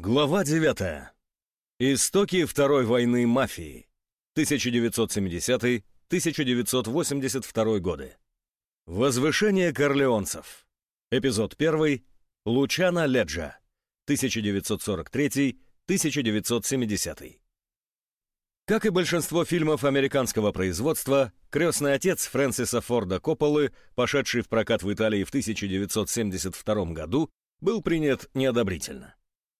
Глава 9. Истоки Второй войны мафии. 1970-1982 годы. Возвышение корлеонцев. Эпизод 1. Лучана Леджа. 1943-1970. Как и большинство фильмов американского производства, «Крестный отец» Фрэнсиса Форда Копполы, пошедший в прокат в Италии в 1972 году, был принят неодобрительно.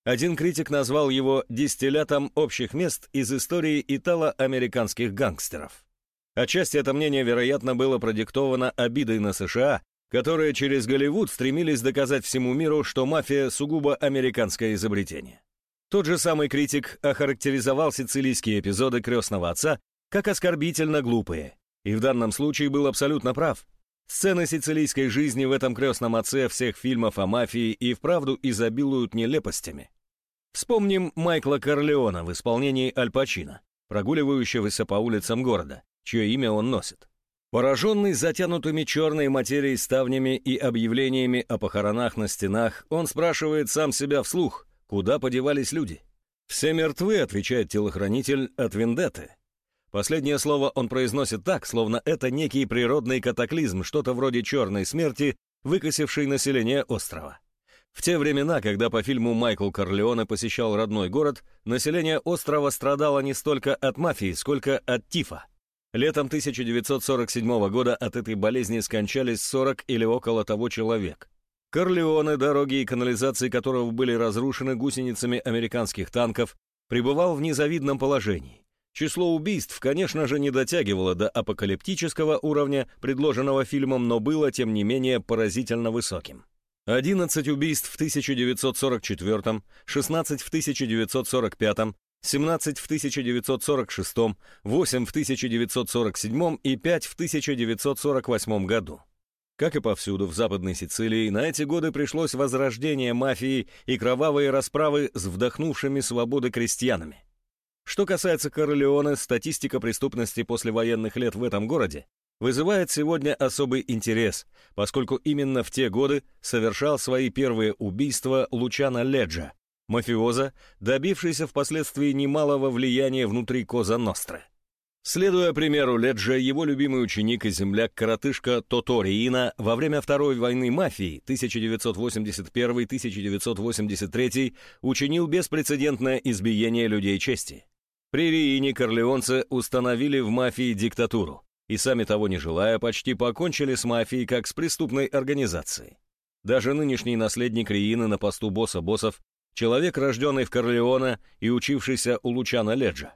Один критик назвал его дистиллятом общих мест из истории итало-американских гангстеров. Отчасти это мнение, вероятно, было продиктовано обидой на США, которые через Голливуд стремились доказать всему миру, что мафия сугубо американское изобретение. Тот же самый критик охарактеризовал сицилийские эпизоды «Крестного отца» как оскорбительно глупые, и в данном случае был абсолютно прав. Сцены сицилийской жизни в этом «Крестном отце» всех фильмов о мафии и вправду изобилуют нелепостями. Вспомним Майкла Корлеона в исполнении Аль Пачино, прогуливающегося по улицам города, чье имя он носит. Пораженный затянутыми черной материей ставнями и объявлениями о похоронах на стенах, он спрашивает сам себя вслух, куда подевались люди. «Все мертвы», — отвечает телохранитель от Вендетты. Последнее слово он произносит так, словно это некий природный катаклизм, что-то вроде черной смерти, выкосившей население острова. В те времена, когда по фильму Майкл Корлеоне посещал родной город, население острова страдало не столько от мафии, сколько от тифа. Летом 1947 года от этой болезни скончались 40 или около того человек. Корлеоне, дороги и канализации которого были разрушены гусеницами американских танков, пребывал в незавидном положении. Число убийств, конечно же, не дотягивало до апокалиптического уровня, предложенного фильмом, но было, тем не менее, поразительно высоким. 11 убийств в 1944, 16 в 1945, 17 в 1946, 8 в 1947 и 5 в 1948 году. Как и повсюду в Западной Сицилии, на эти годы пришлось возрождение мафии и кровавые расправы с вдохнувшими свободы крестьянами. Что касается Корлеоне, статистика преступности после военных лет в этом городе вызывает сегодня особый интерес, поскольку именно в те годы совершал свои первые убийства Лучана Леджа, мафиоза, добившийся впоследствии немалого влияния внутри Коза Ностры. Следуя примеру Леджа, его любимый ученик и земляк-коротышка Тото Риина во время Второй войны мафии 1981-1983 учинил беспрецедентное избиение людей чести. При Риине корлеонцы установили в мафии диктатуру и сами того не желая, почти покончили с мафией как с преступной организацией. Даже нынешний наследник Риины на посту босса боссов, человек, рожденный в Корлеона и учившийся у Лучана Леджа.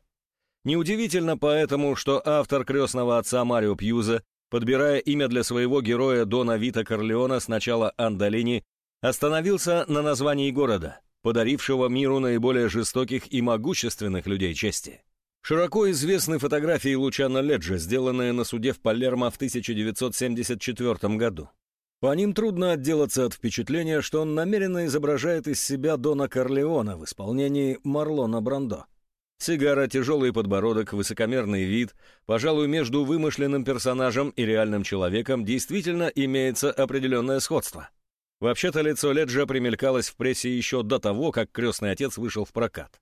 Неудивительно поэтому, что автор «Крестного отца» Марио Пьюза, подбирая имя для своего героя Дона Вита Корлеона сначала Андалини, остановился на названии города, подарившего миру наиболее жестоких и могущественных людей чести. Широко известны фотографии Лучана Леджа, сделанные на суде в Палермо в 1974 году. По ним трудно отделаться от впечатления, что он намеренно изображает из себя Дона Корлеона в исполнении Марлона Брандо. Сигара, тяжелый подбородок, высокомерный вид, пожалуй, между вымышленным персонажем и реальным человеком действительно имеется определенное сходство. Вообще-то лицо Леджа примелькалось в прессе еще до того, как «Крестный отец» вышел в прокат.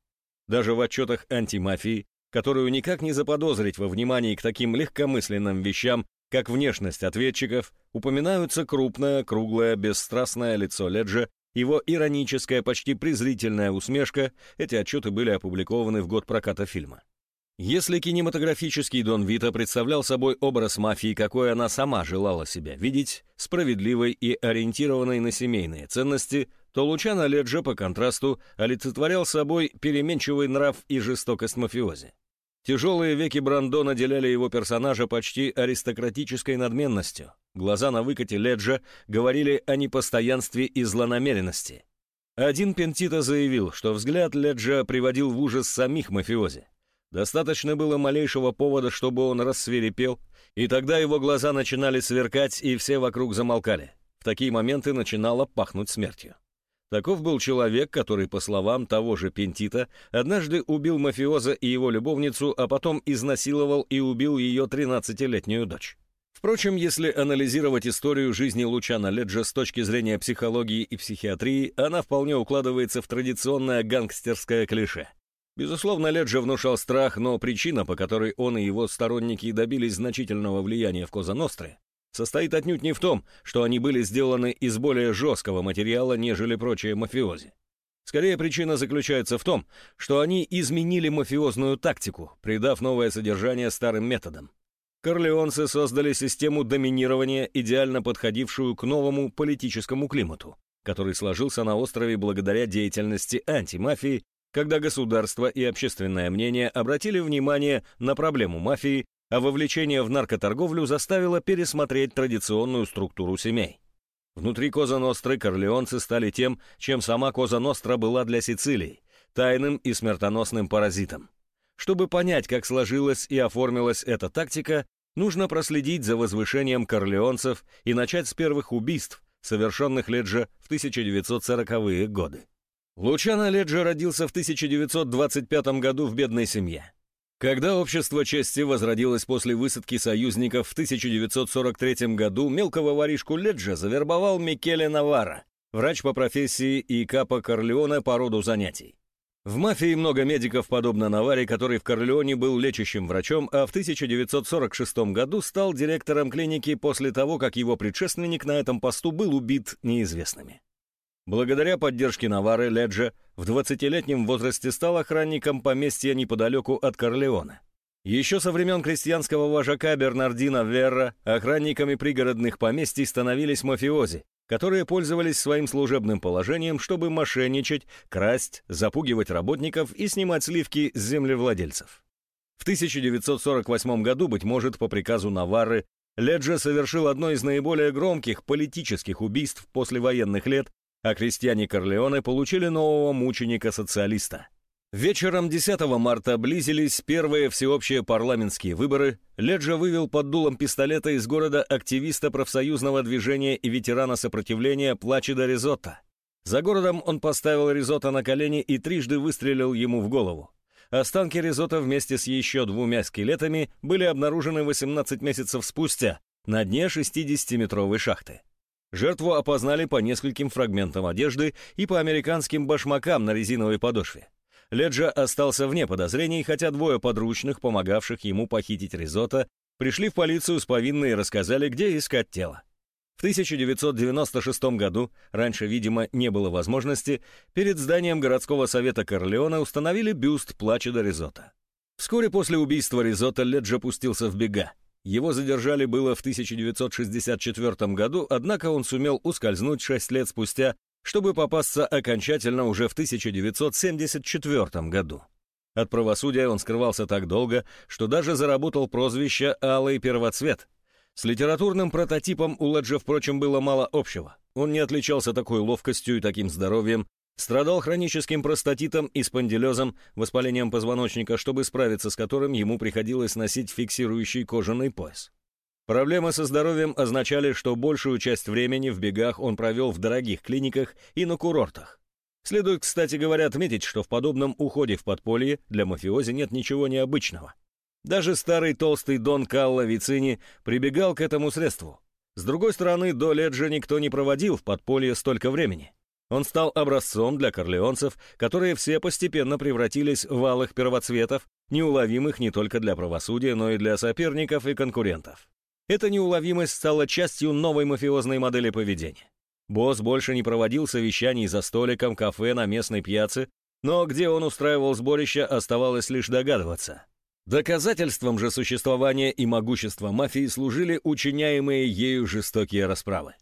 Даже в отчетах антимафии которую никак не заподозрить во внимании к таким легкомысленным вещам, как внешность ответчиков, упоминаются крупное, круглое, бесстрастное лицо Леджа, его ироническая, почти презрительная усмешка, эти отчеты были опубликованы в год проката фильма. Если кинематографический Дон Вита представлял собой образ мафии, какой она сама желала себя видеть, справедливой и ориентированной на семейные ценности, то Лучано Леджа, по контрасту, олицетворял собой переменчивый нрав и жестокость мафиози. Тяжелые веки Брандо наделяли его персонажа почти аристократической надменностью. Глаза на выкате Леджа говорили о непостоянстве и злонамеренности. Один Пентита заявил, что взгляд Леджа приводил в ужас самих мафиози. Достаточно было малейшего повода, чтобы он рассверепел, и тогда его глаза начинали сверкать, и все вокруг замолкали. В такие моменты начинало пахнуть смертью. Таков был человек, который, по словам того же Пентита, однажды убил мафиоза и его любовницу, а потом изнасиловал и убил ее 13-летнюю дочь. Впрочем, если анализировать историю жизни Лучана Леджа с точки зрения психологии и психиатрии, она вполне укладывается в традиционное гангстерское клише. Безусловно, Леджа внушал страх, но причина, по которой он и его сторонники добились значительного влияния в Коза-Ностре, состоит отнюдь не в том, что они были сделаны из более жесткого материала, нежели прочие мафиози. Скорее, причина заключается в том, что они изменили мафиозную тактику, придав новое содержание старым методам. Корлеонцы создали систему доминирования, идеально подходившую к новому политическому климату, который сложился на острове благодаря деятельности антимафии, когда государство и общественное мнение обратили внимание на проблему мафии, а вовлечение в наркоторговлю заставило пересмотреть традиционную структуру семей. Внутри Коза Ностры корлеонцы стали тем, чем сама Коза Ностра была для Сицилии – тайным и смертоносным паразитом. Чтобы понять, как сложилась и оформилась эта тактика, нужно проследить за возвышением корлеонцев и начать с первых убийств, совершенных Леджа в 1940-е годы. Лучано Леджа родился в 1925 году в бедной семье. Когда общество чести возродилось после высадки союзников в 1943 году, мелкого воришку Леджа завербовал Микеле Навара, врач по профессии и капа Корлеона по роду занятий. В мафии много медиков, подобно Наваре, который в Корлеоне был лечащим врачом, а в 1946 году стал директором клиники после того, как его предшественник на этом посту был убит неизвестными. Благодаря поддержке Навары, Леджа в 20-летнем возрасте стал охранником поместья неподалеку от Корлеона. Еще со времен крестьянского вожака Бернардина Верра охранниками пригородных поместий становились мафиози, которые пользовались своим служебным положением, чтобы мошенничать, красть, запугивать работников и снимать сливки с землевладельцев. В 1948 году, быть может, по приказу Наварры, Леджа совершил одно из наиболее громких политических убийств послевоенных лет, а крестьяне Корлеоне получили нового мученика-социалиста – Вечером 10 марта близились первые всеобщие парламентские выборы. Леджа вывел под дулом пистолета из города активиста профсоюзного движения и ветерана сопротивления Плачида Ризотто. За городом он поставил Ризотто на колени и трижды выстрелил ему в голову. Останки Ризотто вместе с еще двумя скелетами были обнаружены 18 месяцев спустя на дне 60-метровой шахты. Жертву опознали по нескольким фрагментам одежды и по американским башмакам на резиновой подошве. Леджа остался вне подозрений, хотя двое подручных, помогавших ему похитить Ризотто, пришли в полицию с повинной и рассказали, где искать тело. В 1996 году, раньше, видимо, не было возможности, перед зданием городского совета Корлеона установили бюст Плачеда Ризотто. Вскоре после убийства Ризотто Леджа пустился в бега. Его задержали было в 1964 году, однако он сумел ускользнуть 6 лет спустя чтобы попасться окончательно уже в 1974 году. От правосудия он скрывался так долго, что даже заработал прозвище «Алый первоцвет». С литературным прототипом у Леджа, впрочем, было мало общего. Он не отличался такой ловкостью и таким здоровьем, страдал хроническим простатитом и спондилезом, воспалением позвоночника, чтобы справиться с которым ему приходилось носить фиксирующий кожаный пояс. Проблемы со здоровьем означали, что большую часть времени в бегах он провел в дорогих клиниках и на курортах. Следует, кстати говоря, отметить, что в подобном уходе в подполье для мафиози нет ничего необычного. Даже старый толстый Дон Калло Вицини прибегал к этому средству. С другой стороны, до лет же никто не проводил в подполье столько времени. Он стал образцом для корлеонцев, которые все постепенно превратились в алых первоцветов, неуловимых не только для правосудия, но и для соперников и конкурентов. Эта неуловимость стала частью новой мафиозной модели поведения. Босс больше не проводил совещаний за столиком кафе на местной пьяце, но где он устраивал сборище, оставалось лишь догадываться. Доказательством же существования и могущества мафии служили учиняемые ею жестокие расправы.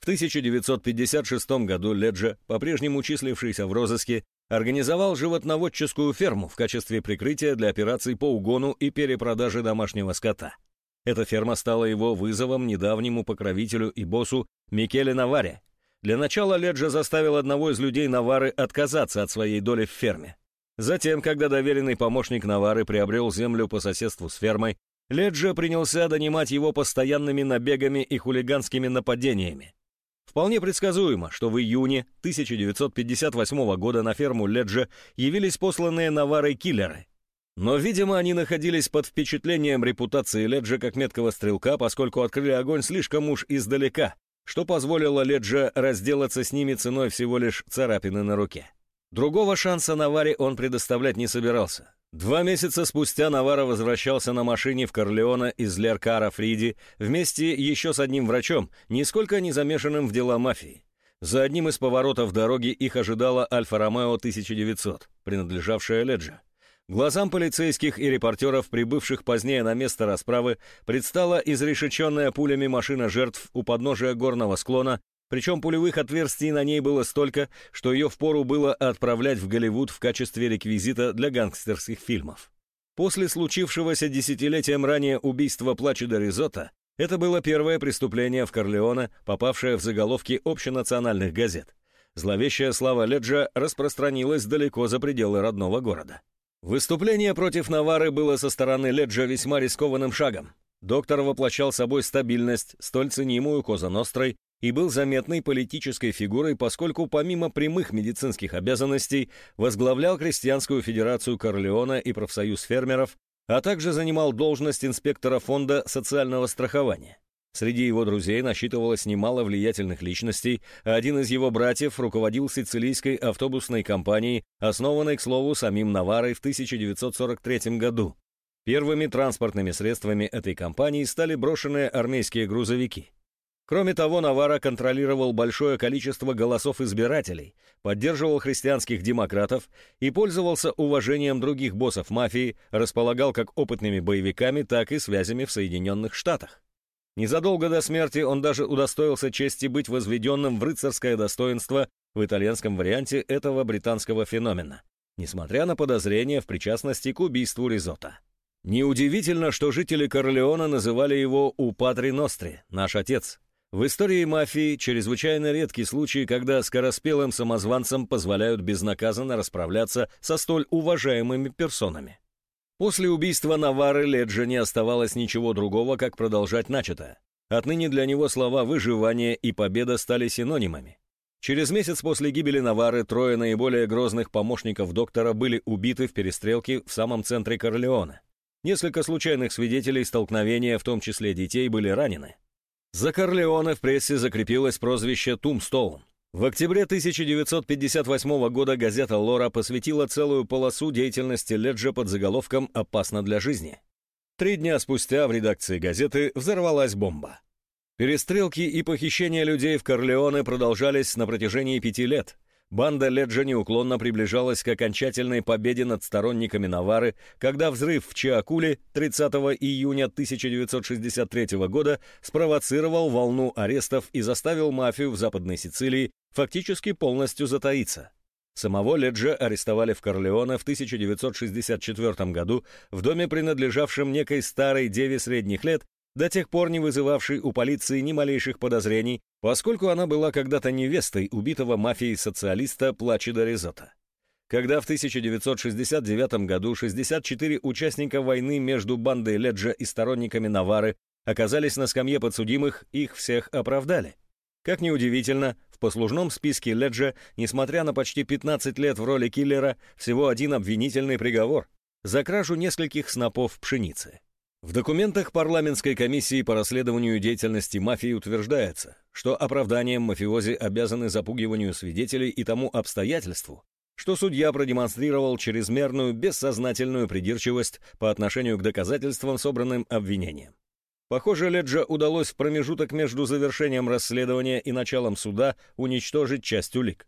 В 1956 году Леджа, по-прежнему числившийся в розыске, организовал животноводческую ферму в качестве прикрытия для операций по угону и перепродаже домашнего скота. Эта ферма стала его вызовом недавнему покровителю и боссу Микеле Наваре. Для начала Леджа заставил одного из людей Навары отказаться от своей доли в ферме. Затем, когда доверенный помощник Навары приобрел землю по соседству с фермой, Леджа принялся донимать его постоянными набегами и хулиганскими нападениями. Вполне предсказуемо, что в июне 1958 года на ферму Леджа явились посланные Наварой киллеры. Но, видимо, они находились под впечатлением репутации Леджа как меткого стрелка, поскольку открыли огонь слишком уж издалека, что позволило Леджа разделаться с ними ценой всего лишь царапины на руке. Другого шанса Наваре он предоставлять не собирался. Два месяца спустя Навара возвращался на машине в Корлеона из Леркара Фриди вместе еще с одним врачом, нисколько не замешанным в дела мафии. За одним из поворотов дороги их ожидала Альфа-Ромео 1900, принадлежавшая Леджа. Глазам полицейских и репортеров, прибывших позднее на место расправы, предстала изрешеченная пулями машина жертв у подножия горного склона, причем пулевых отверстий на ней было столько, что ее впору было отправлять в Голливуд в качестве реквизита для гангстерских фильмов. После случившегося десятилетием ранее убийства Плачеда Ризотто, это было первое преступление в Корлеоне, попавшее в заголовки общенациональных газет. Зловещая слава Леджа распространилась далеко за пределы родного города. Выступление против Навары было со стороны Леджа весьма рискованным шагом. Доктор воплощал собой стабильность, столь ценимую Коза Нострой, и был заметной политической фигурой, поскольку помимо прямых медицинских обязанностей возглавлял Крестьянскую федерацию Корлеона и профсоюз фермеров, а также занимал должность инспектора фонда социального страхования. Среди его друзей насчитывалось немало влиятельных личностей, а один из его братьев руководил сицилийской автобусной компанией, основанной, к слову, самим Наварой в 1943 году. Первыми транспортными средствами этой компании стали брошенные армейские грузовики. Кроме того, Навара контролировал большое количество голосов избирателей, поддерживал христианских демократов и пользовался уважением других боссов мафии, располагал как опытными боевиками, так и связями в Соединенных Штатах. Незадолго до смерти он даже удостоился чести быть возведенным в рыцарское достоинство в итальянском варианте этого британского феномена, несмотря на подозрения в причастности к убийству Ризотто. Неудивительно, что жители Корлеона называли его «У Патри Ностри» — «Наш Отец». В истории мафии чрезвычайно редкий случай, когда скороспелым самозванцам позволяют безнаказанно расправляться со столь уважаемыми персонами. После убийства Навары Леджа не оставалось ничего другого, как продолжать начатое. Отныне для него слова «выживание» и «победа» стали синонимами. Через месяц после гибели Навары трое наиболее грозных помощников доктора были убиты в перестрелке в самом центре Корлеона. Несколько случайных свидетелей столкновения, в том числе детей, были ранены. За Корлеоне в прессе закрепилось прозвище «Тумстоун». В октябре 1958 года газета «Лора» посвятила целую полосу деятельности Леджа под заголовком «Опасно для жизни». Три дня спустя в редакции газеты взорвалась бомба. Перестрелки и похищения людей в Корлеоне продолжались на протяжении пяти лет. Банда Леджа неуклонно приближалась к окончательной победе над сторонниками Навары, когда взрыв в Чиакуле 30 июня 1963 года спровоцировал волну арестов и заставил мафию в Западной Сицилии фактически полностью затаиться. Самого Леджа арестовали в Корлеоне в 1964 году в доме, принадлежавшем некой старой деве средних лет, до тех пор не вызывавшей у полиции ни малейших подозрений, поскольку она была когда-то невестой убитого мафией социалиста Плачида Ризотто. Когда в 1969 году 64 участника войны между бандой Леджа и сторонниками Навары оказались на скамье подсудимых, их всех оправдали. Как ни удивительно, в послужном списке Леджа, несмотря на почти 15 лет в роли киллера, всего один обвинительный приговор за кражу нескольких снопов пшеницы. В документах парламентской комиссии по расследованию деятельности мафии утверждается, что оправданием мафиози обязаны запугиванию свидетелей и тому обстоятельству, что судья продемонстрировал чрезмерную бессознательную придирчивость по отношению к доказательствам, собранным обвинением. Похоже, Леджа удалось в промежуток между завершением расследования и началом суда уничтожить часть улик.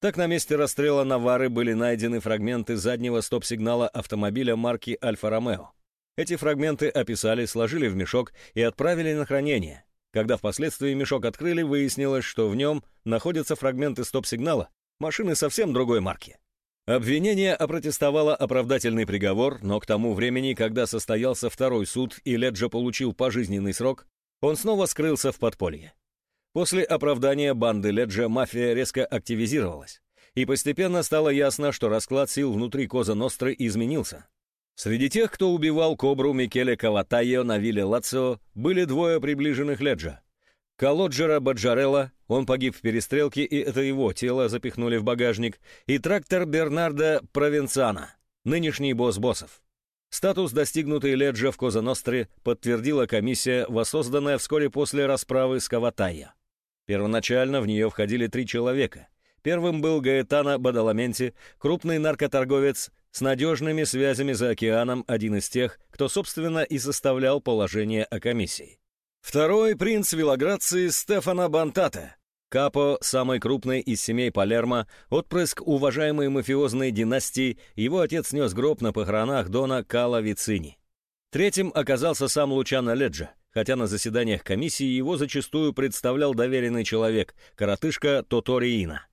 Так на месте расстрела Навары были найдены фрагменты заднего стоп-сигнала автомобиля марки «Альфа-Ромео». Эти фрагменты описали, сложили в мешок и отправили на хранение. Когда впоследствии мешок открыли, выяснилось, что в нем находятся фрагменты стоп-сигнала машины совсем другой марки. Обвинение опротестовало оправдательный приговор, но к тому времени, когда состоялся второй суд и Леджа получил пожизненный срок, он снова скрылся в подполье. После оправдания банды Леджа мафия резко активизировалась, и постепенно стало ясно, что расклад сил внутри Коза Ностры изменился. Среди тех, кто убивал Кобру Микеле Каватайо на вилле Лацио, были двое приближенных Леджа Калоджера Баджарелла, он погиб в перестрелке, и это его тело запихнули в багажник, и трактор Бернарда Провенцана, нынешний босс боссов. Статус, достигнутый Леджа в Коза-Ностре, подтвердила комиссия, воссозданная вскоре после расправы с Каватайя. Первоначально в нее входили три человека. Первым был Гаэтано Бадаламенти, крупный наркоторговец с надежными связями за океаном, один из тех, кто, собственно, и составлял положение о комиссии. Второй — принц Вилаграции Стефана Бантата, Капо, самый крупный из семей Палермо, отпрыск уважаемой мафиозной династии, его отец снес гроб на похоронах Дона Кала Вицини. Третьим оказался сам Лучано Леджа, хотя на заседаниях комиссии его зачастую представлял доверенный человек, коротышка Тоториина.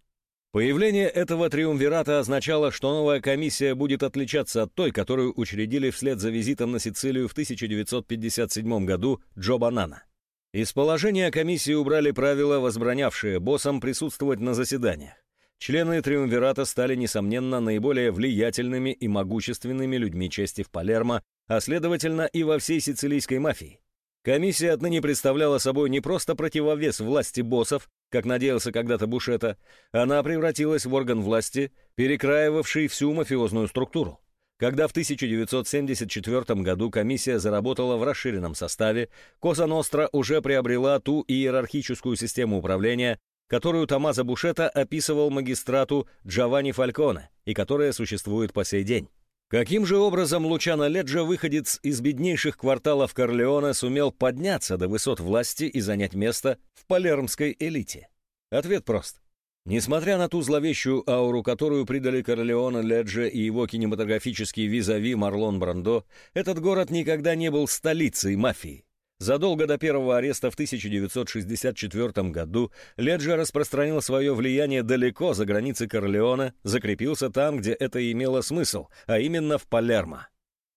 Появление этого триумвирата означало, что новая комиссия будет отличаться от той, которую учредили вслед за визитом на Сицилию в 1957 году Джо Банана. Из положения комиссии убрали правила, возбранявшие боссам присутствовать на заседаниях. Члены Триумвирата стали, несомненно, наиболее влиятельными и могущественными людьми чести в Палермо, а следовательно и во всей сицилийской мафии. Комиссия отныне представляла собой не просто противовес власти боссов, как надеялся когда-то Бушета, она превратилась в орган власти, перекраивавший всю мафиозную структуру. Когда в 1974 году комиссия заработала в расширенном составе, Коза Ностра уже приобрела ту иерархическую систему управления, которую Томазо Бушета описывал магистрату Джованни Фальконе и которая существует по сей день. Каким же образом Лучано Леджа, выходец из беднейших кварталов Корлеона, сумел подняться до высот власти и занять место в палермской элите? Ответ прост. Несмотря на ту зловещую ауру, которую придали Корлеоне Леджи и его кинематографический визави Марлон Брандо, этот город никогда не был столицей мафии. Задолго до первого ареста в 1964 году Леджа распространил свое влияние далеко за границы Корлеона, закрепился там, где это имело смысл, а именно в Палермо.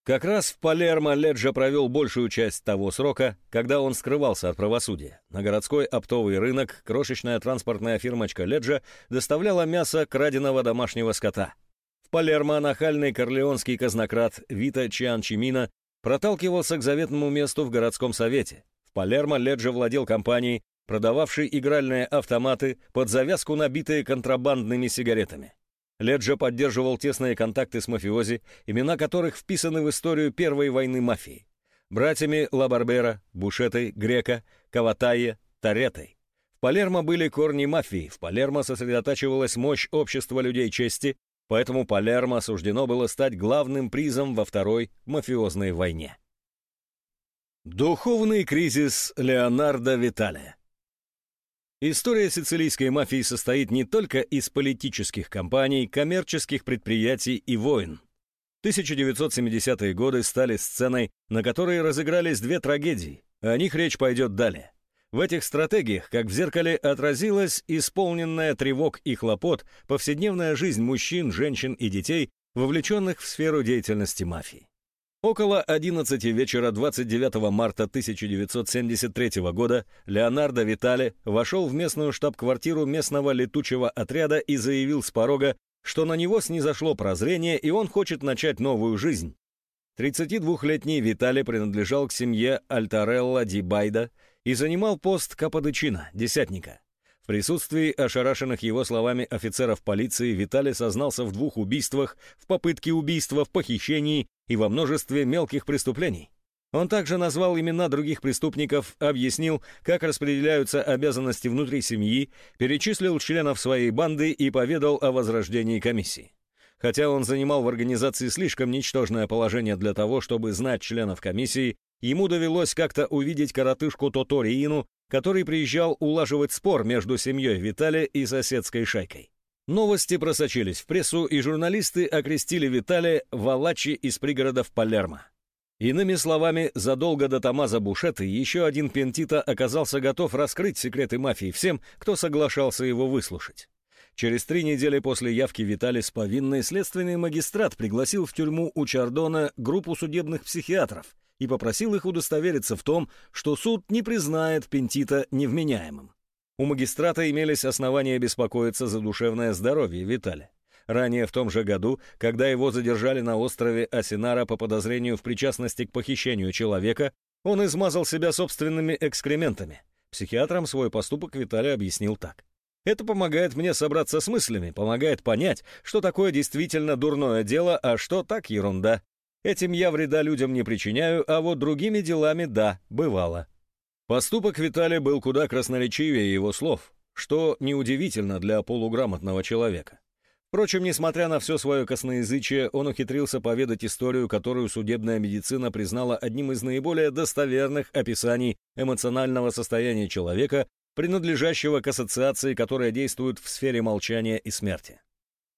Как раз в Палермо Леджа провел большую часть того срока, когда он скрывался от правосудия. На городской оптовый рынок крошечная транспортная фирмочка Леджа доставляла мясо краденого домашнего скота. В Палермо нахальный корлеонский казнократ Вита Чианчимина проталкивался к заветному месту в городском совете. В Палермо Леджа владел компанией, продававшей игральные автоматы под завязку, набитые контрабандными сигаретами. Леджа поддерживал тесные контакты с мафиози, имена которых вписаны в историю Первой войны мафии. Братьями Лабарбера, Бушетой, Грека, Каватайе, Таретой. В Палермо были корни мафии, в Палермо сосредотачивалась мощь общества людей чести, поэтому Палермо суждено было стать главным призом во Второй мафиозной войне. Духовный кризис Леонардо Виталия История сицилийской мафии состоит не только из политических кампаний, коммерческих предприятий и войн. 1970-е годы стали сценой, на которой разыгрались две трагедии. О них речь пойдет далее. В этих стратегиях, как в зеркале, отразилась исполненная тревог и хлопот повседневная жизнь мужчин, женщин и детей, вовлеченных в сферу деятельности мафии. Около 11 вечера 29 марта 1973 года Леонардо Витали вошел в местную штаб-квартиру местного летучего отряда и заявил с порога, что на него снизошло прозрение и он хочет начать новую жизнь. 32-летний Витали принадлежал к семье Альтарелла Ди Байда и занимал пост каподычина, десятника. В присутствии ошарашенных его словами офицеров полиции Виталий сознался в двух убийствах, в попытке убийства, в похищении и во множестве мелких преступлений. Он также назвал имена других преступников, объяснил, как распределяются обязанности внутри семьи, перечислил членов своей банды и поведал о возрождении комиссии. Хотя он занимал в организации слишком ничтожное положение для того, чтобы знать членов комиссии, ему довелось как-то увидеть коротышку Тоториину, который приезжал улаживать спор между семьей Виталия и соседской шайкой. Новости просочились в прессу, и журналисты окрестили Виталия Валачи из пригородов Палермо. Иными словами, задолго до Томазо Бушеты еще один Пентита оказался готов раскрыть секреты мафии всем, кто соглашался его выслушать. Через три недели после явки Виталий с повинной следственный магистрат пригласил в тюрьму у Чардона группу судебных психиатров, и попросил их удостовериться в том, что суд не признает Пентита невменяемым. У магистрата имелись основания беспокоиться за душевное здоровье Витали. Ранее в том же году, когда его задержали на острове Асинара по подозрению в причастности к похищению человека, он измазал себя собственными экскрементами. Психиатрам свой поступок Виталий объяснил так. «Это помогает мне собраться с мыслями, помогает понять, что такое действительно дурное дело, а что так ерунда. Этим я вреда людям не причиняю, а вот другими делами да, бывало. Поступок Виталия был куда красноречивее его слов, что неудивительно для полуграмотного человека. Впрочем, несмотря на все свое косноязычие, он ухитрился поведать историю, которую судебная медицина признала одним из наиболее достоверных описаний эмоционального состояния человека, принадлежащего к ассоциации, которая действует в сфере молчания и смерти.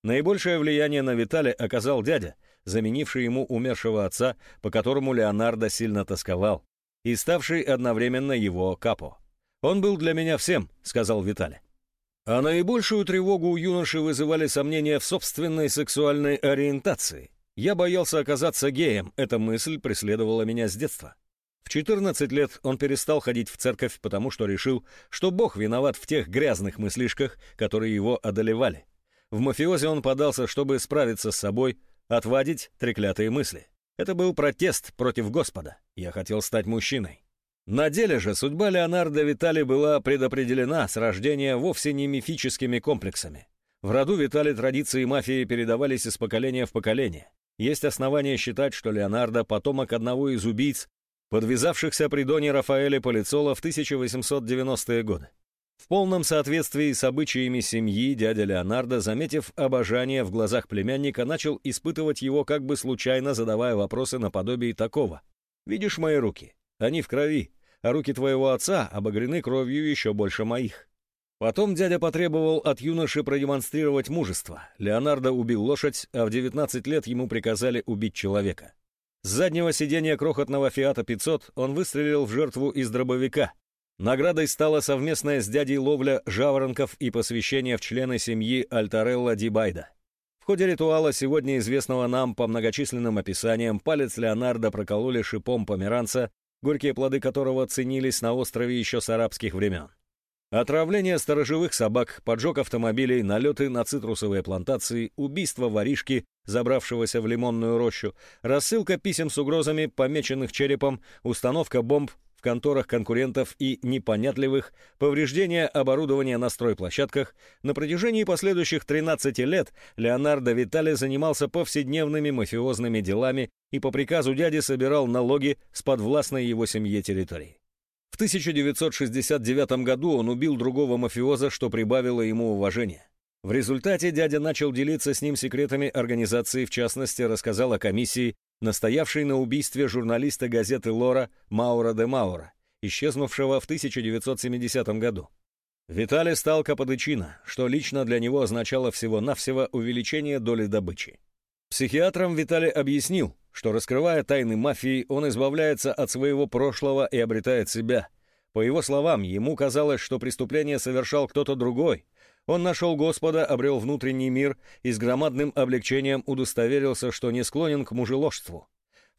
Наибольшее влияние на Витали оказал дядя, заменивший ему умершего отца, по которому Леонардо сильно тосковал, и ставший одновременно его капо. «Он был для меня всем», — сказал Виталий. А наибольшую тревогу у юноши вызывали сомнения в собственной сексуальной ориентации. Я боялся оказаться геем, эта мысль преследовала меня с детства. В 14 лет он перестал ходить в церковь, потому что решил, что Бог виноват в тех грязных мыслишках, которые его одолевали. В мафиозе он подался, чтобы справиться с собой, отвадить треклятые мысли. Это был протест против Господа. Я хотел стать мужчиной. На деле же судьба Леонардо Витали была предопределена с рождения вовсе не мифическими комплексами. В роду Витали традиции мафии передавались из поколения в поколение. Есть основания считать, что Леонардо — потомок одного из убийц, подвязавшихся при доне Рафаэля Полицола в 1890-е годы. В полном соответствии с обычаями семьи дядя Леонардо, заметив обожание в глазах племянника, начал испытывать его как бы случайно, задавая вопросы наподобие такого. «Видишь мои руки? Они в крови а руки твоего отца обогрены кровью еще больше моих». Потом дядя потребовал от юноши продемонстрировать мужество. Леонардо убил лошадь, а в 19 лет ему приказали убить человека. С заднего сиденья крохотного «Фиата 500» он выстрелил в жертву из дробовика. Наградой стала совместная с дядей ловля жаворонков и посвящение в члены семьи Альтарелла Ди Байда. В ходе ритуала, сегодня известного нам по многочисленным описаниям, палец Леонардо прокололи шипом померанца, горькие плоды которого ценились на острове еще с арабских времен. Отравление сторожевых собак, поджог автомобилей, налеты на цитрусовые плантации, убийство воришки, забравшегося в лимонную рощу, рассылка писем с угрозами, помеченных черепом, установка бомб конторах конкурентов и непонятливых, повреждения оборудования на стройплощадках, на протяжении последующих 13 лет Леонардо Витали занимался повседневными мафиозными делами и по приказу дяди собирал налоги с подвластной его семье территории. В 1969 году он убил другого мафиоза, что прибавило ему уважения. В результате дядя начал делиться с ним секретами организации, в частности, рассказал о комиссии, настоявший на убийстве журналиста газеты «Лора» Маура де Маура, исчезнувшего в 1970 году. Виталий стал Каподычино, что лично для него означало всего-навсего увеличение доли добычи. Психиатрам Виталий объяснил, что, раскрывая тайны мафии, он избавляется от своего прошлого и обретает себя. По его словам, ему казалось, что преступление совершал кто-то другой, он нашел Господа, обрел внутренний мир и с громадным облегчением удостоверился, что не склонен к мужеложству.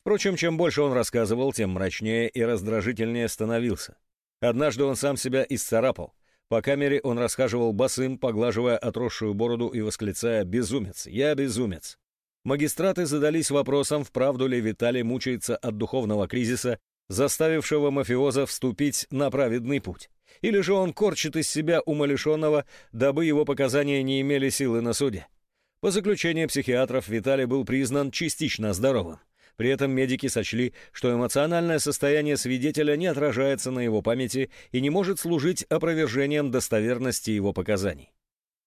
Впрочем, чем больше он рассказывал, тем мрачнее и раздражительнее становился. Однажды он сам себя исцарапал. По камере он расхаживал босым, поглаживая отросшую бороду и восклицая «Безумец! Я безумец!». Магистраты задались вопросом, вправду ли Виталий мучается от духовного кризиса, заставившего мафиоза вступить на праведный путь. Или же он корчит из себя умалишенного, дабы его показания не имели силы на суде. По заключению психиатров Виталий был признан частично здоровым. При этом медики сочли, что эмоциональное состояние свидетеля не отражается на его памяти и не может служить опровержением достоверности его показаний.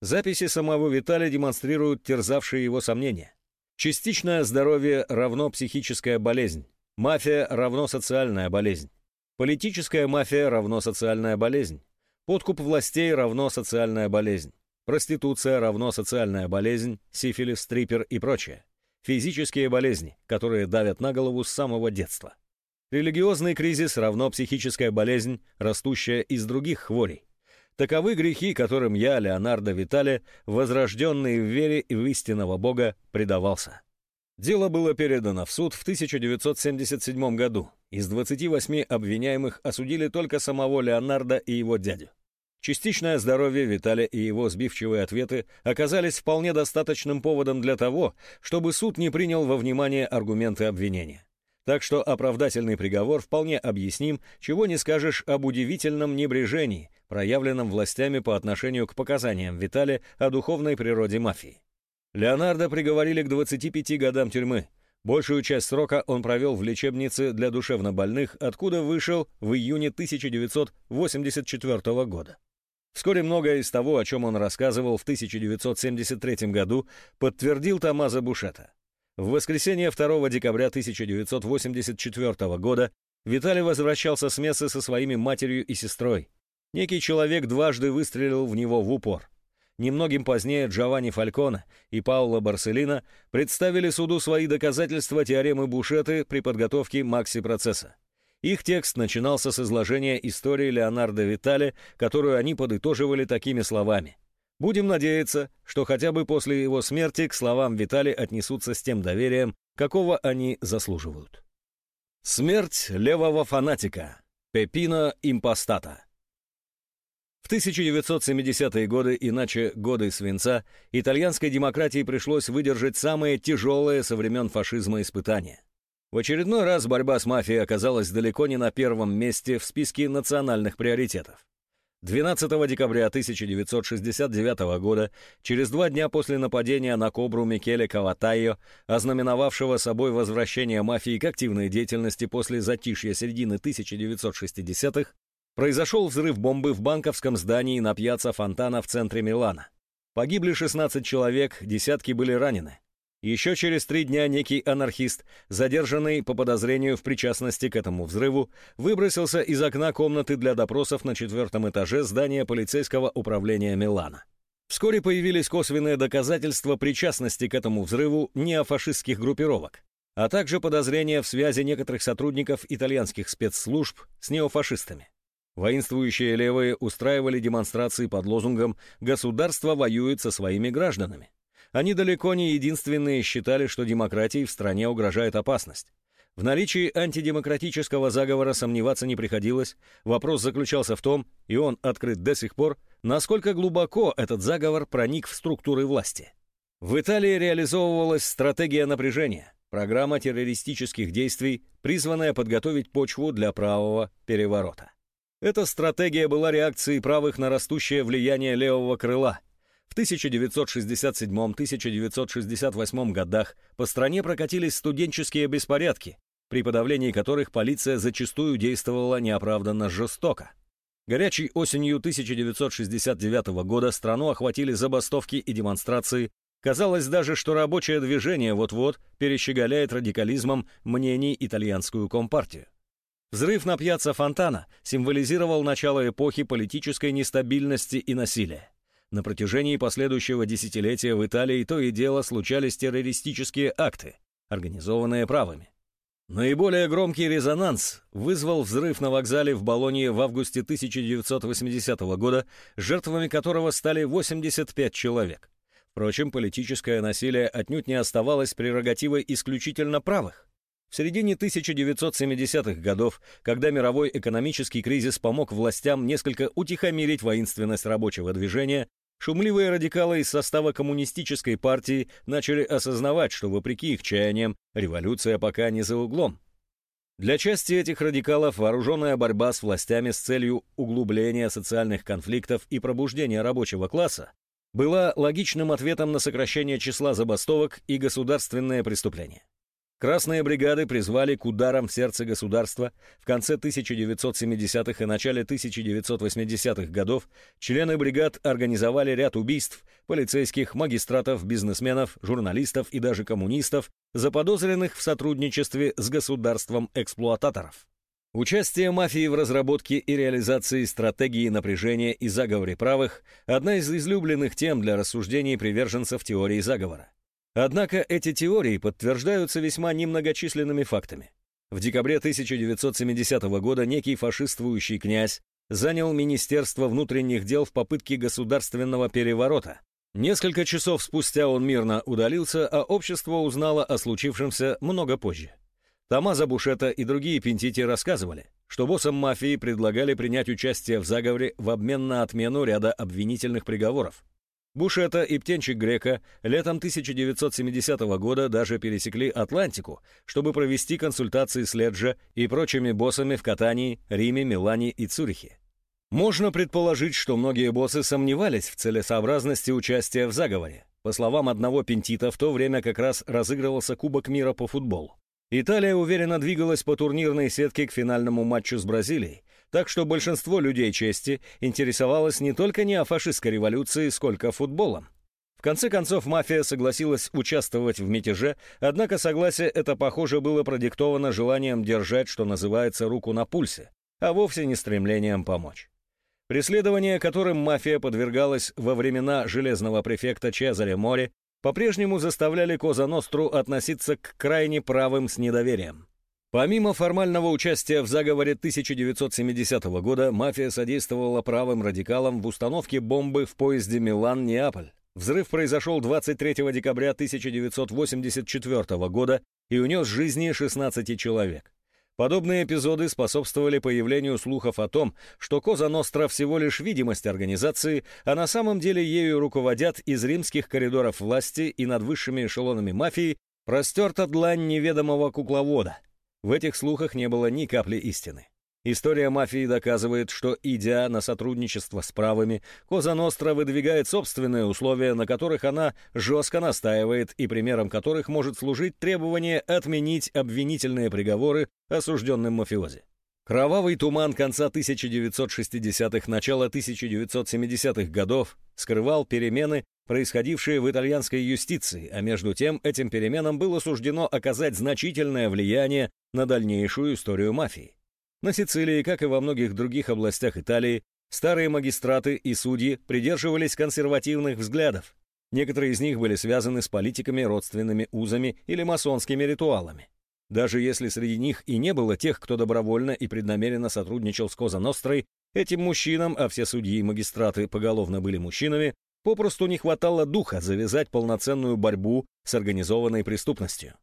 Записи самого Виталия демонстрируют терзавшие его сомнения. Частичное здоровье равно психическая болезнь. Мафия равно социальная болезнь. Политическая мафия равно социальная болезнь. Подкуп властей равно социальная болезнь. Проституция равно социальная болезнь, сифилис, стрипер и прочее. Физические болезни, которые давят на голову с самого детства. Религиозный кризис равно психическая болезнь, растущая из других хворей. Таковы грехи, которым я, Леонардо Витале, возрожденный в вере и в истинного Бога, предавался. Дело было передано в суд в 1977 году. Из 28 обвиняемых осудили только самого Леонардо и его дядю. Частичное здоровье Виталия и его сбивчивые ответы оказались вполне достаточным поводом для того, чтобы суд не принял во внимание аргументы обвинения. Так что оправдательный приговор вполне объясним, чего не скажешь об удивительном небрежении, проявленном властями по отношению к показаниям Виталия о духовной природе мафии. Леонардо приговорили к 25 годам тюрьмы. Большую часть срока он провел в лечебнице для душевнобольных, откуда вышел в июне 1984 года. Вскоре многое из того, о чем он рассказывал в 1973 году, подтвердил Томазо Бушета. В воскресенье 2 декабря 1984 года Виталий возвращался с места со своими матерью и сестрой. Некий человек дважды выстрелил в него в упор. Немногим позднее Джованни Фалькона и Пауло Барселина представили суду свои доказательства теоремы Бушеты при подготовке макси-процесса. Их текст начинался с изложения истории Леонардо Витали, которую они подытоживали такими словами. «Будем надеяться, что хотя бы после его смерти к словам Витали отнесутся с тем доверием, какого они заслуживают». Смерть левого фанатика. Пепино импостата. В 1970-е годы, иначе годы свинца, итальянской демократии пришлось выдержать самые тяжелые со времен фашизма испытания. В очередной раз борьба с мафией оказалась далеко не на первом месте в списке национальных приоритетов. 12 декабря 1969 года, через два дня после нападения на Кобру Микеле Каватайо, ознаменовавшего собой возвращение мафии к активной деятельности после затишья середины 1960-х, Произошел взрыв бомбы в банковском здании на пьяца Фонтана в центре Милана. Погибли 16 человек, десятки были ранены. Еще через три дня некий анархист, задержанный по подозрению в причастности к этому взрыву, выбросился из окна комнаты для допросов на четвертом этаже здания полицейского управления Милана. Вскоре появились косвенные доказательства причастности к этому взрыву неофашистских группировок, а также подозрения в связи некоторых сотрудников итальянских спецслужб с неофашистами. Воинствующие левые устраивали демонстрации под лозунгом «Государство воюет со своими гражданами». Они далеко не единственные считали, что демократии в стране угрожает опасность. В наличии антидемократического заговора сомневаться не приходилось. Вопрос заключался в том, и он открыт до сих пор, насколько глубоко этот заговор проник в структуры власти. В Италии реализовывалась стратегия напряжения, программа террористических действий, призванная подготовить почву для правого переворота. Эта стратегия была реакцией правых на растущее влияние левого крыла. В 1967-1968 годах по стране прокатились студенческие беспорядки, при подавлении которых полиция зачастую действовала неоправданно жестоко. Горячей осенью 1969 года страну охватили забастовки и демонстрации. Казалось даже, что рабочее движение вот-вот перещеголяет радикализмом мнений итальянскую компартию. Взрыв на пьяцца Фонтана символизировал начало эпохи политической нестабильности и насилия. На протяжении последующего десятилетия в Италии то и дело случались террористические акты, организованные правыми. Наиболее громкий резонанс вызвал взрыв на вокзале в Болонье в августе 1980 года, жертвами которого стали 85 человек. Впрочем, политическое насилие отнюдь не оставалось прерогативой исключительно правых. В середине 1970-х годов, когда мировой экономический кризис помог властям несколько утихомирить воинственность рабочего движения, шумливые радикалы из состава коммунистической партии начали осознавать, что, вопреки их чаяниям, революция пока не за углом. Для части этих радикалов вооруженная борьба с властями с целью углубления социальных конфликтов и пробуждения рабочего класса была логичным ответом на сокращение числа забастовок и государственные преступления. Красные бригады призвали к ударам в сердце государства. В конце 1970-х и начале 1980-х годов члены бригад организовали ряд убийств полицейских, магистратов, бизнесменов, журналистов и даже коммунистов, заподозренных в сотрудничестве с государством эксплуататоров. Участие мафии в разработке и реализации стратегии напряжения и заговоре правых – одна из излюбленных тем для рассуждений приверженцев теории заговора. Однако эти теории подтверждаются весьма немногочисленными фактами. В декабре 1970 года некий фашистствующий князь занял Министерство внутренних дел в попытке государственного переворота. Несколько часов спустя он мирно удалился, а общество узнало о случившемся много позже. Томазо Бушета и другие пентити рассказывали, что боссам мафии предлагали принять участие в заговоре в обмен на отмену ряда обвинительных приговоров. Бушета и птенчик Грека летом 1970 года даже пересекли Атлантику, чтобы провести консультации с Леджа и прочими боссами в Катании, Риме, Милане и Цюрихе. Можно предположить, что многие боссы сомневались в целесообразности участия в заговоре, По словам одного пентита, в то время как раз разыгрывался Кубок мира по футболу. Италия уверенно двигалась по турнирной сетке к финальному матчу с Бразилией, так что большинство людей чести интересовалось не только не о фашистской революции, сколько футболом. В конце концов, мафия согласилась участвовать в мятеже, однако согласие это, похоже, было продиктовано желанием держать, что называется, руку на пульсе, а вовсе не стремлением помочь. Преследования, которым мафия подвергалась во времена железного префекта Чезаре Мори, по-прежнему заставляли Коза Ностру относиться к крайне правым с недоверием. Помимо формального участия в заговоре 1970 года, мафия содействовала правым радикалам в установке бомбы в поезде Милан-Неаполь. Взрыв произошел 23 декабря 1984 года и унес жизни 16 человек. Подобные эпизоды способствовали появлению слухов о том, что Коза Ностра всего лишь видимость организации, а на самом деле ею руководят из римских коридоров власти и над высшими эшелонами мафии простерта длань неведомого кукловода. В этих слухах не было ни капли истины. История мафии доказывает, что, идя на сотрудничество с правыми, Коза Ностра выдвигает собственные условия, на которых она жестко настаивает и примером которых может служить требование отменить обвинительные приговоры осужденным мафиози. Кровавый туман конца 1960-х, начала 1970-х годов скрывал перемены, происходившие в итальянской юстиции, а между тем этим переменам было суждено оказать значительное влияние на дальнейшую историю мафии. На Сицилии, как и во многих других областях Италии, старые магистраты и судьи придерживались консервативных взглядов. Некоторые из них были связаны с политиками, родственными узами или масонскими ритуалами. Даже если среди них и не было тех, кто добровольно и преднамеренно сотрудничал с Коза Нострой, этим мужчинам, а все судьи и магистраты поголовно были мужчинами, попросту не хватало духа завязать полноценную борьбу с организованной преступностью.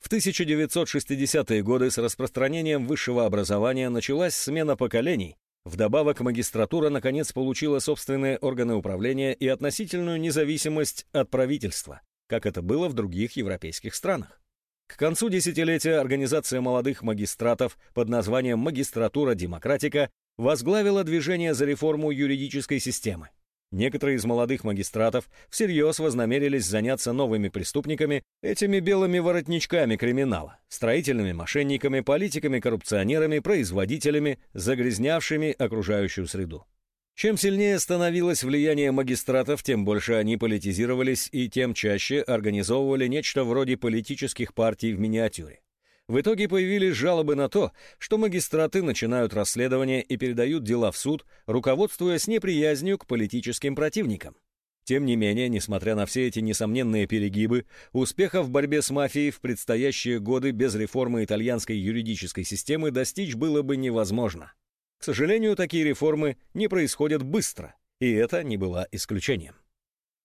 В 1960-е годы с распространением высшего образования началась смена поколений. Вдобавок магистратура наконец получила собственные органы управления и относительную независимость от правительства, как это было в других европейских странах. К концу десятилетия организация молодых магистратов под названием «Магистратура Демократика» возглавила движение за реформу юридической системы. Некоторые из молодых магистратов всерьез вознамерились заняться новыми преступниками, этими белыми воротничками криминала, строительными мошенниками, политиками-коррупционерами, производителями, загрязнявшими окружающую среду. Чем сильнее становилось влияние магистратов, тем больше они политизировались и тем чаще организовывали нечто вроде политических партий в миниатюре. В итоге появились жалобы на то, что магистраты начинают расследование и передают дела в суд, руководствуясь неприязнью к политическим противникам. Тем не менее, несмотря на все эти несомненные перегибы, успеха в борьбе с мафией в предстоящие годы без реформы итальянской юридической системы достичь было бы невозможно. К сожалению, такие реформы не происходят быстро, и это не было исключением.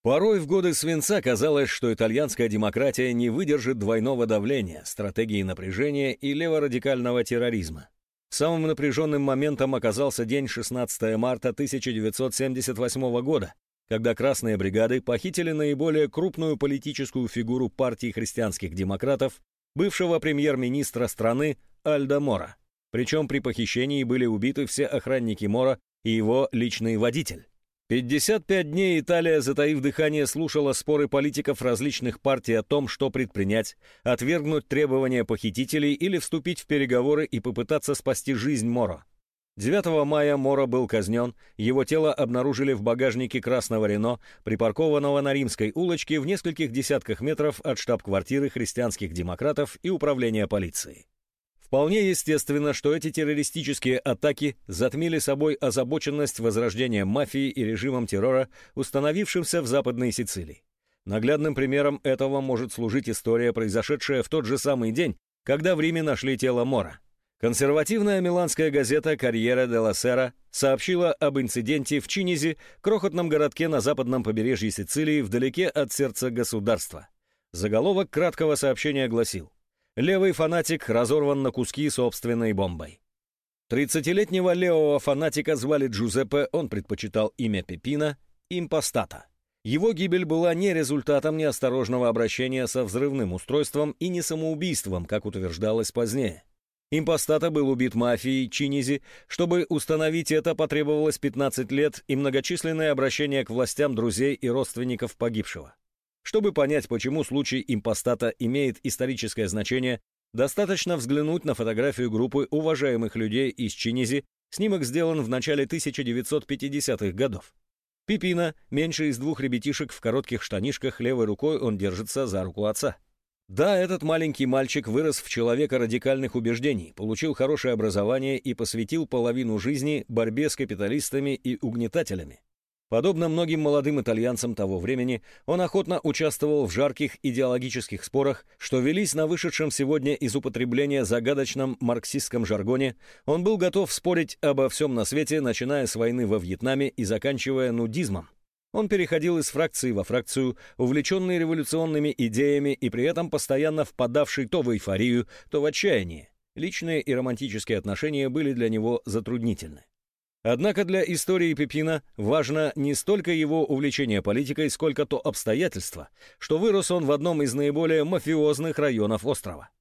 Порой в годы свинца казалось, что итальянская демократия не выдержит двойного давления, стратегии напряжения и леворадикального терроризма. Самым напряженным моментом оказался день 16 марта 1978 года, когда красные бригады похитили наиболее крупную политическую фигуру партии христианских демократов, бывшего премьер-министра страны Альда Мора. Причем при похищении были убиты все охранники Мора и его личный водитель. 55 дней Италия, затаив дыхание, слушала споры политиков различных партий о том, что предпринять, отвергнуть требования похитителей или вступить в переговоры и попытаться спасти жизнь Моро. 9 мая Моро был казнен, его тело обнаружили в багажнике красного Рено, припаркованного на Римской улочке в нескольких десятках метров от штаб-квартиры христианских демократов и управления полицией. Вполне естественно, что эти террористические атаки затмили собой озабоченность возрождения мафии и режимом террора, установившимся в Западной Сицилии. Наглядным примером этого может служить история, произошедшая в тот же самый день, когда в Риме нашли тело Мора. Консервативная миланская газета «Карьера де ла Сера» сообщила об инциденте в Чинизе, крохотном городке на западном побережье Сицилии, вдалеке от сердца государства. Заголовок краткого сообщения гласил Левый фанатик разорван на куски собственной бомбой. Тридцатилетнего левого фанатика звали Джузеппе, он предпочитал имя Пепина, импостата. Его гибель была не результатом неосторожного обращения со взрывным устройством и не самоубийством, как утверждалось позднее. Импостата был убит мафией Чинизи. Чтобы установить это, потребовалось 15 лет и многочисленные обращения к властям друзей и родственников погибшего. Чтобы понять, почему случай импостата имеет историческое значение, достаточно взглянуть на фотографию группы уважаемых людей из Чинизи, снимок сделан в начале 1950-х годов. Пипина, меньше из двух ребятишек в коротких штанишках, левой рукой он держится за руку отца. Да, этот маленький мальчик вырос в человека радикальных убеждений, получил хорошее образование и посвятил половину жизни борьбе с капиталистами и угнетателями. Подобно многим молодым итальянцам того времени, он охотно участвовал в жарких идеологических спорах, что велись на вышедшем сегодня из употребления загадочном марксистском жаргоне. Он был готов спорить обо всем на свете, начиная с войны во Вьетнаме и заканчивая нудизмом. Он переходил из фракции во фракцию, увлеченный революционными идеями и при этом постоянно впадавший то в эйфорию, то в отчаяние. Личные и романтические отношения были для него затруднительны. Однако для истории Пепина важно не столько его увлечение политикой, сколько то обстоятельство, что вырос он в одном из наиболее мафиозных районов острова.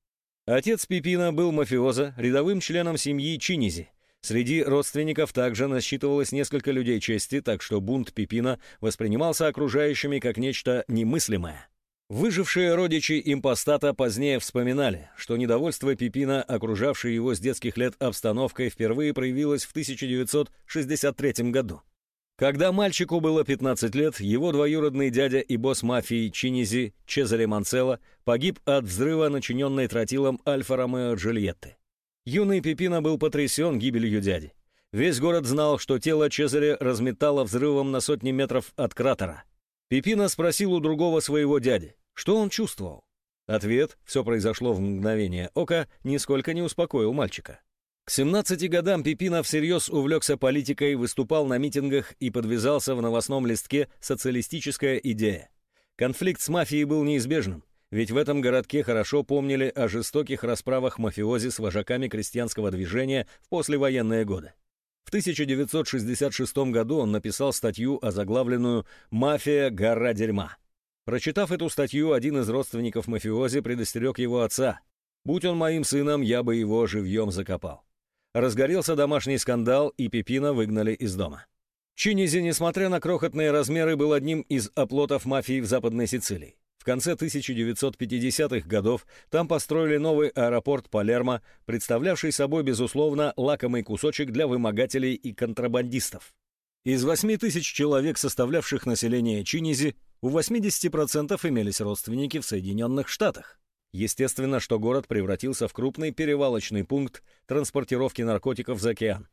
Отец Пепина был мафиоза, рядовым членом семьи Чинизи. Среди родственников также насчитывалось несколько людей чести, так что бунт Пепина воспринимался окружающими как нечто немыслимое. Выжившие родичи импостата позднее вспоминали, что недовольство Пипина, окружавшей его с детских лет обстановкой, впервые проявилось в 1963 году. Когда мальчику было 15 лет, его двоюродный дядя и босс мафии Чинизи Чезаре Манцелло погиб от взрыва, начиненной тротилом Альфа-Ромео Джульетты. Юный Пипина был потрясен гибелью дяди. Весь город знал, что тело Чезаре разметало взрывом на сотни метров от кратера. Пипина спросил у другого своего дяди, что он чувствовал. Ответ «все произошло в мгновение ока» нисколько не успокоил мальчика. К 17 годам Пипина всерьез увлекся политикой, выступал на митингах и подвязался в новостном листке «Социалистическая идея». Конфликт с мафией был неизбежным, ведь в этом городке хорошо помнили о жестоких расправах мафиози с вожаками крестьянского движения в послевоенные годы. В 1966 году он написал статью, озаглавленную «Мафия – гора дерьма». Прочитав эту статью, один из родственников мафиози предостерег его отца. «Будь он моим сыном, я бы его живьем закопал». Разгорелся домашний скандал, и Пепина выгнали из дома. Чинизи, несмотря на крохотные размеры, был одним из оплотов мафии в Западной Сицилии. В конце 1950-х годов там построили новый аэропорт Палермо, представлявший собой, безусловно, лакомый кусочек для вымогателей и контрабандистов. Из 8 тысяч человек, составлявших население Чинизи, у 80% имелись родственники в Соединенных Штатах. Естественно, что город превратился в крупный перевалочный пункт транспортировки наркотиков за океан.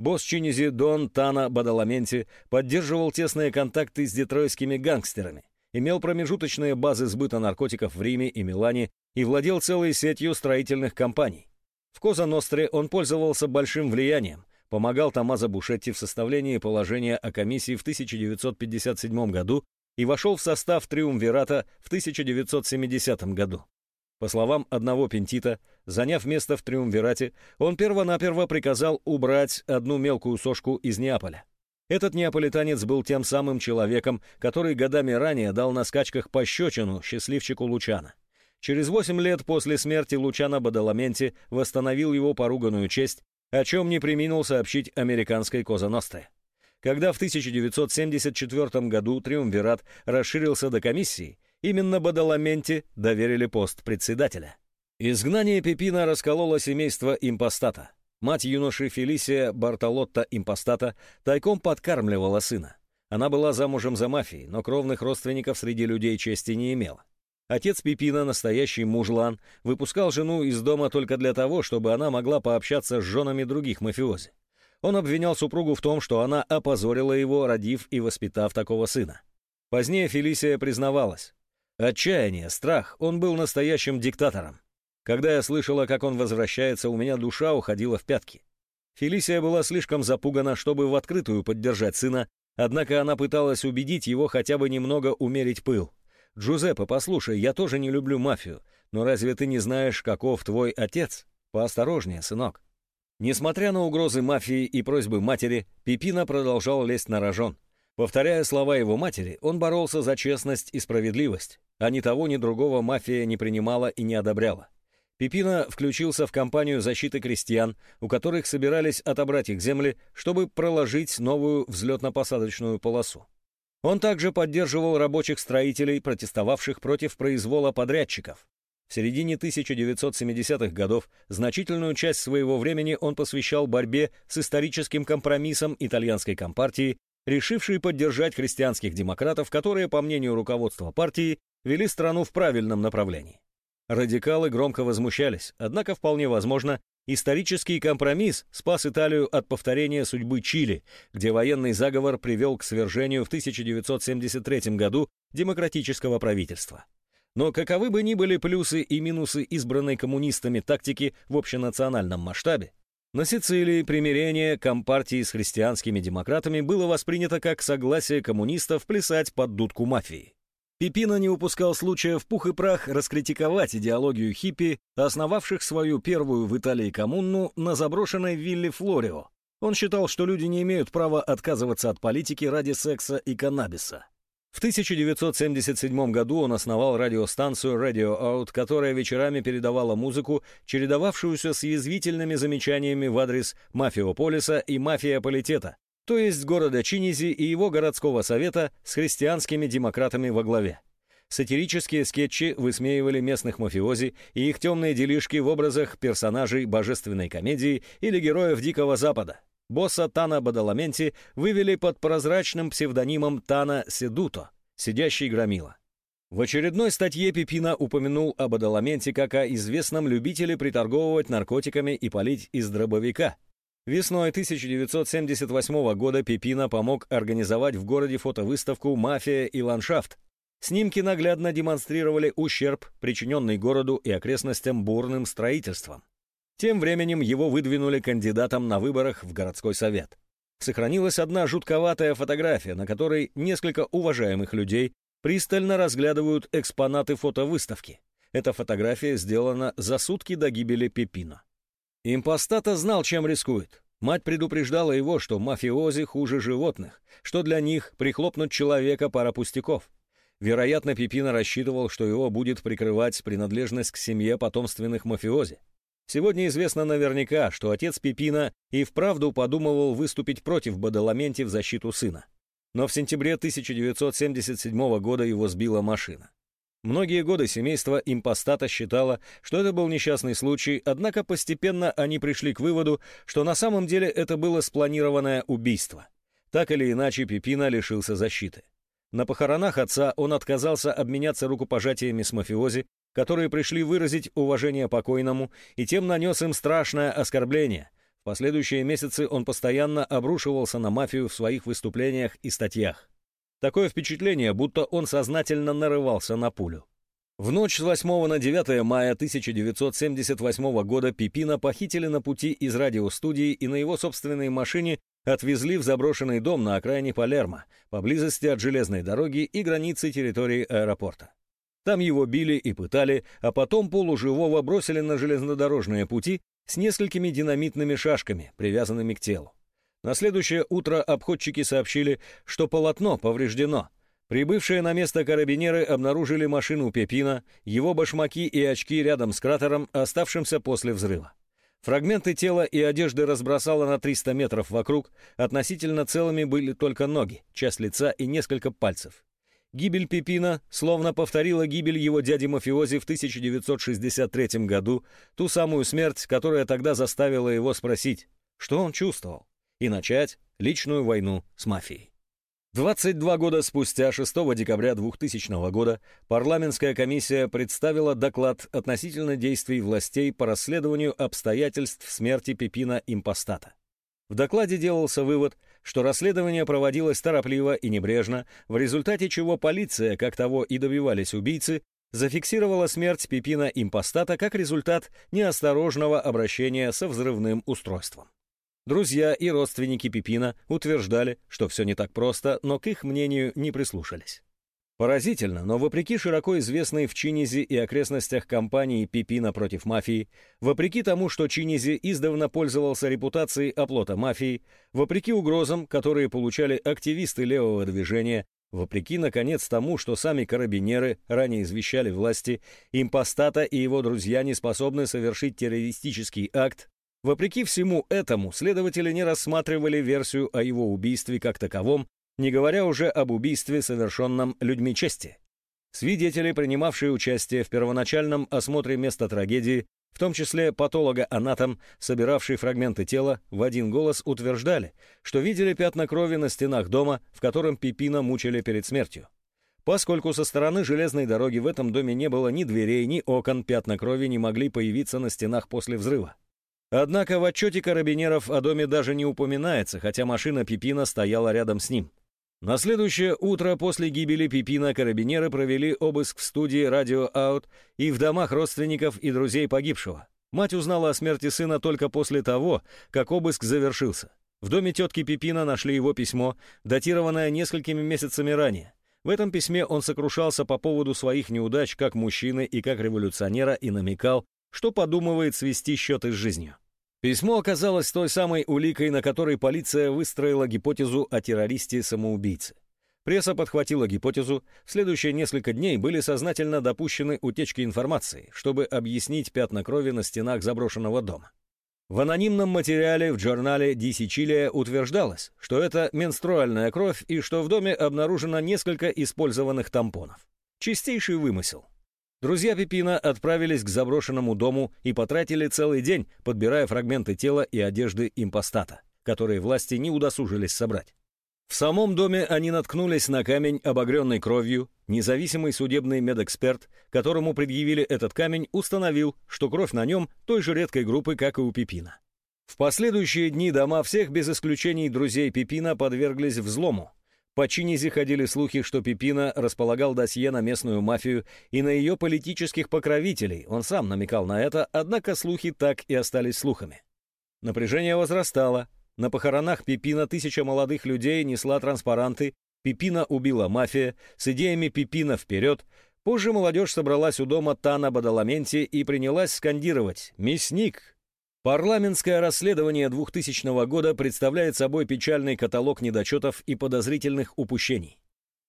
Босс Чинизи Дон Тана Бадаламенти поддерживал тесные контакты с детройтскими гангстерами имел промежуточные базы сбыта наркотиков в Риме и Милане и владел целой сетью строительных компаний. В Коза-Ностре он пользовался большим влиянием, помогал Томазо Бушетти в составлении положения о комиссии в 1957 году и вошел в состав Триумвирата в 1970 году. По словам одного Пентита, заняв место в Триумвирате, он первонаперво приказал убрать одну мелкую сошку из Неаполя. Этот неаполитанец был тем самым человеком, который годами ранее дал на скачках пощечину счастливчику Лучана. Через восемь лет после смерти Лучана Бадаламенти восстановил его поруганную честь, о чем не приминул сообщить американской Коза Ностре. Когда в 1974 году Триумвират расширился до комиссии, именно Бадаламенти доверили пост председателя. Изгнание Пепина раскололо семейство импостата. Мать юноши Фелисия Бартолотта Импостата тайком подкармливала сына. Она была замужем за мафией, но кровных родственников среди людей чести не имела. Отец Пипина, настоящий мужлан, выпускал жену из дома только для того, чтобы она могла пообщаться с женами других мафиози. Он обвинял супругу в том, что она опозорила его, родив и воспитав такого сына. Позднее Фелисия признавалась. Отчаяние, страх, он был настоящим диктатором. Когда я слышала, как он возвращается, у меня душа уходила в пятки. Фелисия была слишком запугана, чтобы в открытую поддержать сына, однако она пыталась убедить его хотя бы немного умерить пыл. «Джузеппе, послушай, я тоже не люблю мафию, но разве ты не знаешь, каков твой отец? Поосторожнее, сынок». Несмотря на угрозы мафии и просьбы матери, Пипина продолжал лезть на рожон. Повторяя слова его матери, он боролся за честность и справедливость, а ни того, ни другого мафия не принимала и не одобряла. Пипина включился в кампанию защиты крестьян, у которых собирались отобрать их земли, чтобы проложить новую взлетно-посадочную полосу. Он также поддерживал рабочих строителей, протестовавших против произвола подрядчиков. В середине 1970-х годов значительную часть своего времени он посвящал борьбе с историческим компромиссом итальянской компартии, решившей поддержать христианских демократов, которые, по мнению руководства партии, вели страну в правильном направлении. Радикалы громко возмущались, однако вполне возможно, исторический компромисс спас Италию от повторения судьбы Чили, где военный заговор привел к свержению в 1973 году демократического правительства. Но каковы бы ни были плюсы и минусы избранной коммунистами тактики в общенациональном масштабе, на Сицилии примирение Компартии с христианскими демократами было воспринято как согласие коммунистов плясать под дудку мафии. Пипино не упускал случая в пух и прах раскритиковать идеологию хиппи, основавших свою первую в Италии коммуну на заброшенной вилле Флорио. Он считал, что люди не имеют права отказываться от политики ради секса и каннабиса. В 1977 году он основал радиостанцию Radio Out, которая вечерами передавала музыку, чередовавшуюся с язвительными замечаниями в адрес мафиополиса и мафиополитета, то есть города Чинизи и его городского совета с христианскими демократами во главе. Сатирические скетчи высмеивали местных мафиози и их темные делишки в образах персонажей божественной комедии или героев Дикого Запада. Босса Тана Бадаламенти вывели под прозрачным псевдонимом Тана Седуто, сидящий громила. В очередной статье Пипина упомянул об Адаламенте как о известном любителе приторговывать наркотиками и палить из дробовика. Весной 1978 года Пипина помог организовать в городе фотовыставку «Мафия и ландшафт». Снимки наглядно демонстрировали ущерб, причиненный городу и окрестностям бурным строительством. Тем временем его выдвинули кандидатом на выборах в городской совет. Сохранилась одна жутковатая фотография, на которой несколько уважаемых людей пристально разглядывают экспонаты фотовыставки. Эта фотография сделана за сутки до гибели Пепино. Импостата знал, чем рискует. Мать предупреждала его, что мафиози хуже животных, что для них прихлопнуть человека пара пустяков. Вероятно, Пепино рассчитывал, что его будет прикрывать принадлежность к семье потомственных мафиози. Сегодня известно наверняка, что отец Пипина и вправду подумывал выступить против Бадаламенти в защиту сына. Но в сентябре 1977 года его сбила машина. Многие годы семейство импостата считало, что это был несчастный случай, однако постепенно они пришли к выводу, что на самом деле это было спланированное убийство. Так или иначе, Пипина лишился защиты. На похоронах отца он отказался обменяться рукопожатиями с мафиози, которые пришли выразить уважение покойному, и тем нанес им страшное оскорбление. В последующие месяцы он постоянно обрушивался на мафию в своих выступлениях и статьях. Такое впечатление, будто он сознательно нарывался на пулю. В ночь с 8 на 9 мая 1978 года Пипина похитили на пути из радиостудии и на его собственной машине отвезли в заброшенный дом на окраине Палермо, поблизости от железной дороги и границы территории аэропорта. Там его били и пытали, а потом полуживого бросили на железнодорожные пути с несколькими динамитными шашками, привязанными к телу. На следующее утро обходчики сообщили, что полотно повреждено. Прибывшие на место карабинеры обнаружили машину Пепина, его башмаки и очки рядом с кратером, оставшимся после взрыва. Фрагменты тела и одежды разбросало на 300 метров вокруг, относительно целыми были только ноги, часть лица и несколько пальцев. Гибель Пипина словно повторила гибель его дяди-мафиози в 1963 году, ту самую смерть, которая тогда заставила его спросить, что он чувствовал, и начать личную войну с мафией. 22 года спустя, 6 декабря 2000 года, парламентская комиссия представила доклад относительно действий властей по расследованию обстоятельств смерти Пипина Импостата. В докладе делался вывод, что расследование проводилось торопливо и небрежно, в результате чего полиция, как того и добивались убийцы, зафиксировала смерть Пипина Импостата как результат неосторожного обращения со взрывным устройством. Друзья и родственники Пипина утверждали, что все не так просто, но к их мнению не прислушались. Поразительно, но вопреки широко известной в Чинизе и окрестностях кампании Пипина против мафии, вопреки тому, что Чинизи издавна пользовался репутацией оплота мафии, вопреки угрозам, которые получали активисты левого движения, вопреки, наконец, тому, что сами карабинеры ранее извещали власти, импостата и его друзья не способны совершить террористический акт, вопреки всему этому следователи не рассматривали версию о его убийстве как таковом, не говоря уже об убийстве, совершенном людьми чести. Свидетели, принимавшие участие в первоначальном осмотре места трагедии, в том числе патолога-анатом, собиравший фрагменты тела, в один голос утверждали, что видели пятна крови на стенах дома, в котором Пипина мучили перед смертью. Поскольку со стороны железной дороги в этом доме не было ни дверей, ни окон, пятна крови не могли появиться на стенах после взрыва. Однако в отчете карабинеров о доме даже не упоминается, хотя машина Пипина стояла рядом с ним. На следующее утро после гибели Пипина карабинеры провели обыск в студии «Радио Аут» и в домах родственников и друзей погибшего. Мать узнала о смерти сына только после того, как обыск завершился. В доме тетки Пипина нашли его письмо, датированное несколькими месяцами ранее. В этом письме он сокрушался по поводу своих неудач как мужчины и как революционера и намекал, что подумывает свести счеты с жизнью. Письмо оказалось той самой уликой, на которой полиция выстроила гипотезу о террористе-самоубийце. Пресса подхватила гипотезу, в следующие несколько дней были сознательно допущены утечки информации, чтобы объяснить пятна крови на стенах заброшенного дома. В анонимном материале в журнале DC Chile утверждалось, что это менструальная кровь и что в доме обнаружено несколько использованных тампонов. Чистейший вымысел. Друзья Пипина отправились к заброшенному дому и потратили целый день, подбирая фрагменты тела и одежды импостата, которые власти не удосужились собрать. В самом доме они наткнулись на камень, обогренный кровью. Независимый судебный медэксперт, которому предъявили этот камень, установил, что кровь на нем той же редкой группы, как и у Пипина. В последующие дни дома всех без исключений друзей Пипина подверглись взлому, по Чинизе ходили слухи, что Пипина располагал досье на местную мафию и на ее политических покровителей. Он сам намекал на это, однако слухи так и остались слухами. Напряжение возрастало. На похоронах Пипина тысяча молодых людей несла транспаранты «Пипина убила мафия» с идеями «Пипина вперед». Позже молодежь собралась у дома Тана Бадаламенти и принялась скандировать «Мясник! Парламентское расследование 2000 года представляет собой печальный каталог недочетов и подозрительных упущений.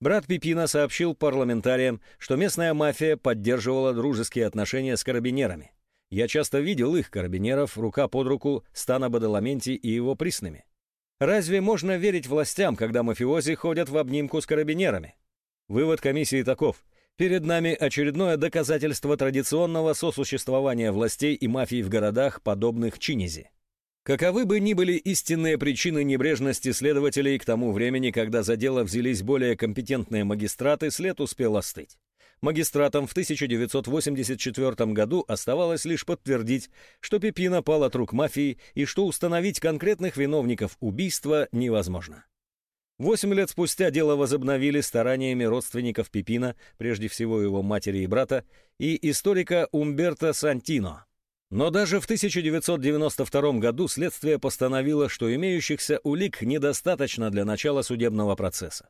Брат Пипина сообщил парламентариям, что местная мафия поддерживала дружеские отношения с карабинерами. Я часто видел их, карабинеров, рука под руку Стана Бадаламенти и его присными. Разве можно верить властям, когда мафиози ходят в обнимку с карабинерами? Вывод комиссии таков. Перед нами очередное доказательство традиционного сосуществования властей и мафии в городах, подобных Чинизи. Каковы бы ни были истинные причины небрежности следователей к тому времени, когда за дело взялись более компетентные магистраты, след успел остыть. Магистратам в 1984 году оставалось лишь подтвердить, что Пепина пал от рук мафии и что установить конкретных виновников убийства невозможно. Восемь лет спустя дело возобновили стараниями родственников Пипина, прежде всего его матери и брата, и историка Умберто Сантино. Но даже в 1992 году следствие постановило, что имеющихся улик недостаточно для начала судебного процесса.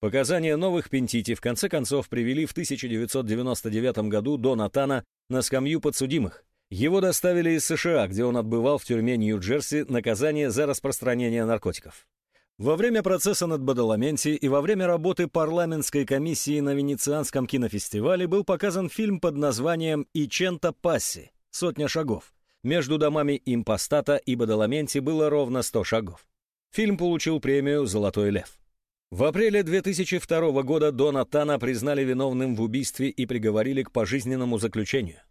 Показания новых Пентити в конце концов привели в 1999 году до Натана на скамью подсудимых. Его доставили из США, где он отбывал в тюрьме Нью-Джерси наказание за распространение наркотиков. Во время процесса над Бадаламенти и во время работы парламентской комиссии на Венецианском кинофестивале был показан фильм под названием «Ичента Пасси» — «Сотня шагов». Между домами Импостата и Бадаламенти было ровно 100 шагов. Фильм получил премию «Золотой лев». В апреле 2002 года Дона Тана признали виновным в убийстве и приговорили к пожизненному заключению.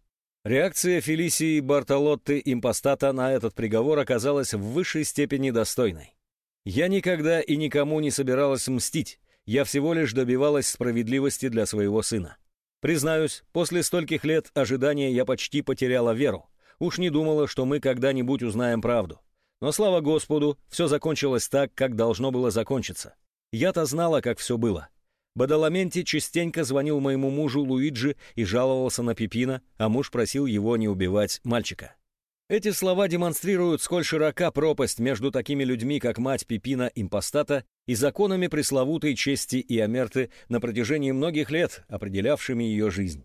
Реакция Фелисии Бартолотты Импостата на этот приговор оказалась в высшей степени достойной. Я никогда и никому не собиралась мстить, я всего лишь добивалась справедливости для своего сына. Признаюсь, после стольких лет ожидания я почти потеряла веру. Уж не думала, что мы когда-нибудь узнаем правду. Но, слава Господу, все закончилось так, как должно было закончиться. Я-то знала, как все было. Бадаламенти частенько звонил моему мужу Луиджи и жаловался на Пипина, а муж просил его не убивать мальчика. Эти слова демонстрируют, сколь широка пропасть между такими людьми, как мать Пипина Импостата, и законами пресловутой чести и Амерты на протяжении многих лет, определявшими ее жизнь.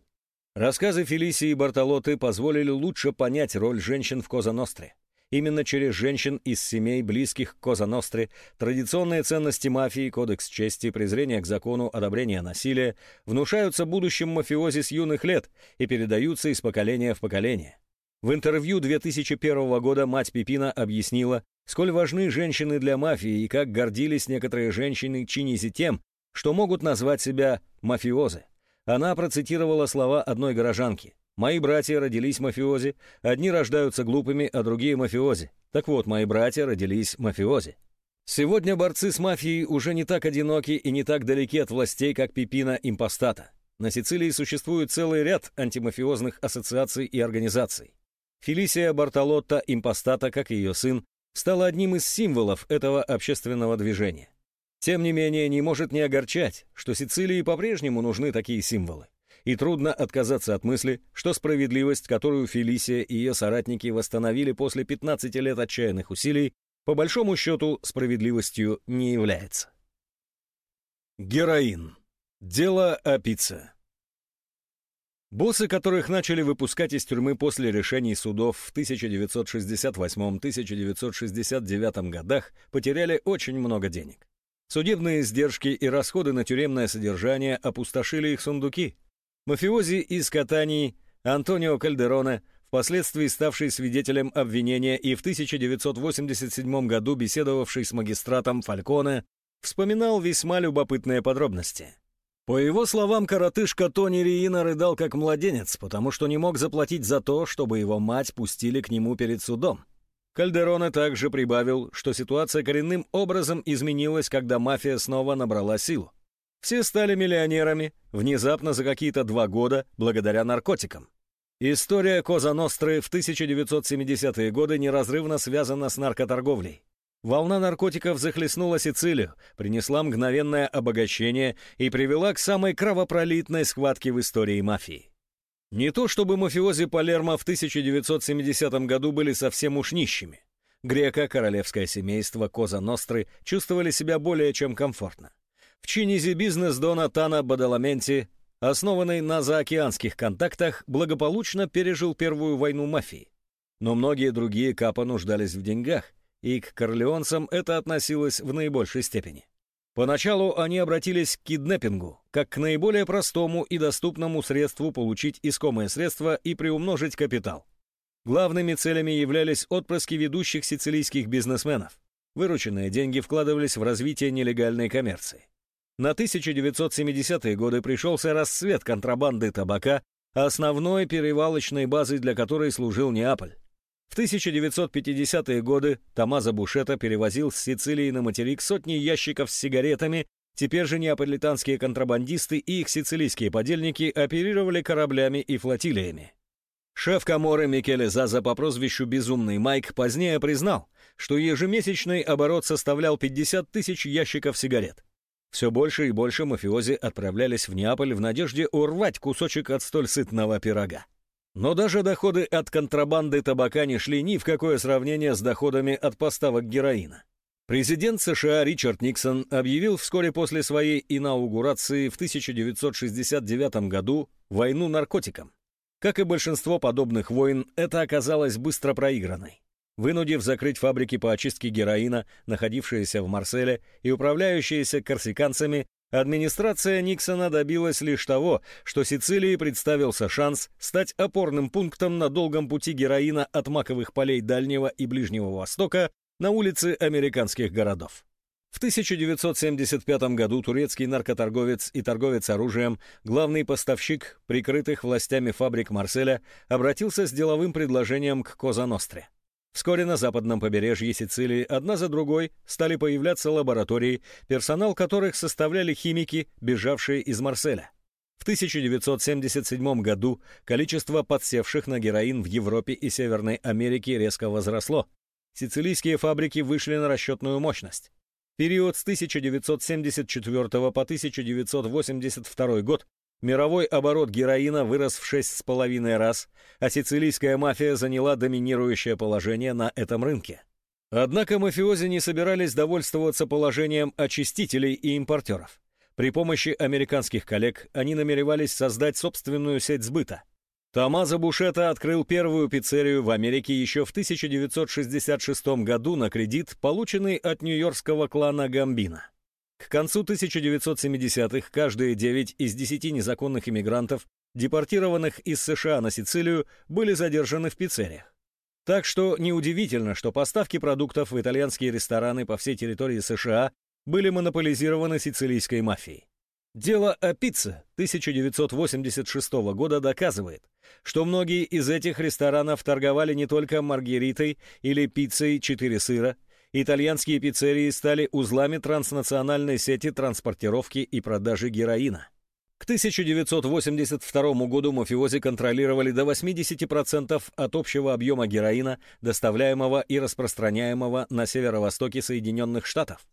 Рассказы Фелисии и Бартолоты позволили лучше понять роль женщин в Коза-Ностре. Именно через женщин из семей, близких к Коза-Ностре, традиционные ценности мафии, кодекс чести, презрение к закону, одобрение насилия внушаются будущим мафиози с юных лет и передаются из поколения в поколение. В интервью 2001 года мать Пипина объяснила, сколь важны женщины для мафии и как гордились некоторые женщины Чинизи тем, что могут назвать себя мафиозы. Она процитировала слова одной горожанки. «Мои братья родились мафиози, одни рождаются глупыми, а другие мафиози. Так вот, мои братья родились мафиози». Сегодня борцы с мафией уже не так одиноки и не так далеки от властей, как Пипина Импостата. На Сицилии существует целый ряд антимафиозных ассоциаций и организаций. Фелисия Бартолотта Импостата, как ее сын, стала одним из символов этого общественного движения. Тем не менее, не может не огорчать, что Сицилии по-прежнему нужны такие символы. И трудно отказаться от мысли, что справедливость, которую Фелисия и ее соратники восстановили после 15 лет отчаянных усилий, по большому счету справедливостью не является. Героин. Дело о пицце. Боссы, которых начали выпускать из тюрьмы после решений судов в 1968-1969 годах, потеряли очень много денег. Судебные издержки и расходы на тюремное содержание опустошили их сундуки. Мафиози из Катании Антонио Кальдерона, впоследствии ставший свидетелем обвинения и в 1987 году беседовавший с магистратом Фальконе, вспоминал весьма любопытные подробности. По его словам, коротышка Тони Риина рыдал как младенец, потому что не мог заплатить за то, чтобы его мать пустили к нему перед судом. Кальдероне также прибавил, что ситуация коренным образом изменилась, когда мафия снова набрала силу. Все стали миллионерами, внезапно за какие-то два года, благодаря наркотикам. История Коза Ностры в 1970-е годы неразрывно связана с наркоторговлей. Волна наркотиков захлестнула Сицилию, принесла мгновенное обогащение и привела к самой кровопролитной схватке в истории мафии. Не то чтобы мафиози Палермо в 1970 году были совсем уж нищими. Грека, королевское семейство Коза Ностры чувствовали себя более чем комфортно. В Чинизе бизнес Дона Тана Бадаламенти, основанный на заокеанских контактах, благополучно пережил первую войну мафии. Но многие другие капа нуждались в деньгах, и к корлеонцам это относилось в наибольшей степени. Поначалу они обратились к киднеппингу, как к наиболее простому и доступному средству получить искомое средство и приумножить капитал. Главными целями являлись отпрыски ведущих сицилийских бизнесменов. Вырученные деньги вкладывались в развитие нелегальной коммерции. На 1970-е годы пришелся расцвет контрабанды табака, основной перевалочной базой для которой служил Неаполь. В 1950-е годы Томазо Бушета перевозил с Сицилии на материк сотни ящиков с сигаретами, теперь же неаполитанские контрабандисты и их сицилийские подельники оперировали кораблями и флотилиями. Шеф Каморы Микеле Заза по прозвищу «Безумный Майк» позднее признал, что ежемесячный оборот составлял 50 тысяч ящиков сигарет. Все больше и больше мафиози отправлялись в Неаполь в надежде урвать кусочек от столь сытного пирога. Но даже доходы от контрабанды табака не шли ни в какое сравнение с доходами от поставок героина. Президент США Ричард Никсон объявил вскоре после своей инаугурации в 1969 году войну наркотикам. Как и большинство подобных войн, это оказалось быстро проигранной. Вынудив закрыть фабрики по очистке героина, находившиеся в Марселе и управляющиеся корсиканцами, Администрация Никсона добилась лишь того, что Сицилии представился шанс стать опорным пунктом на долгом пути героина от маковых полей Дальнего и Ближнего Востока на улицы американских городов. В 1975 году турецкий наркоторговец и торговец оружием, главный поставщик прикрытых властями фабрик Марселя, обратился с деловым предложением к Коза Ностре. Вскоре на западном побережье Сицилии одна за другой стали появляться лаборатории, персонал которых составляли химики, бежавшие из Марселя. В 1977 году количество подсевших на героин в Европе и Северной Америке резко возросло. Сицилийские фабрики вышли на расчетную мощность. Период с 1974 по 1982 год Мировой оборот героина вырос в шесть с половиной раз, а сицилийская мафия заняла доминирующее положение на этом рынке. Однако мафиози не собирались довольствоваться положением очистителей и импортеров. При помощи американских коллег они намеревались создать собственную сеть сбыта. Томазо Бушета открыл первую пиццерию в Америке еще в 1966 году на кредит, полученный от нью-йоркского клана Гамбина. К концу 1970-х каждые 9 из 10 незаконных иммигрантов депортированных из США на Сицилию, были задержаны в пиццериях. Так что неудивительно, что поставки продуктов в итальянские рестораны по всей территории США были монополизированы сицилийской мафией. Дело о пицце 1986 года доказывает, что многие из этих ресторанов торговали не только маргаритой или пиццей «четыре сыра», итальянские пиццерии стали узлами транснациональной сети транспортировки и продажи героина. К 1982 году мафиози контролировали до 80% от общего объема героина, доставляемого и распространяемого на северо-востоке Соединенных Штатов.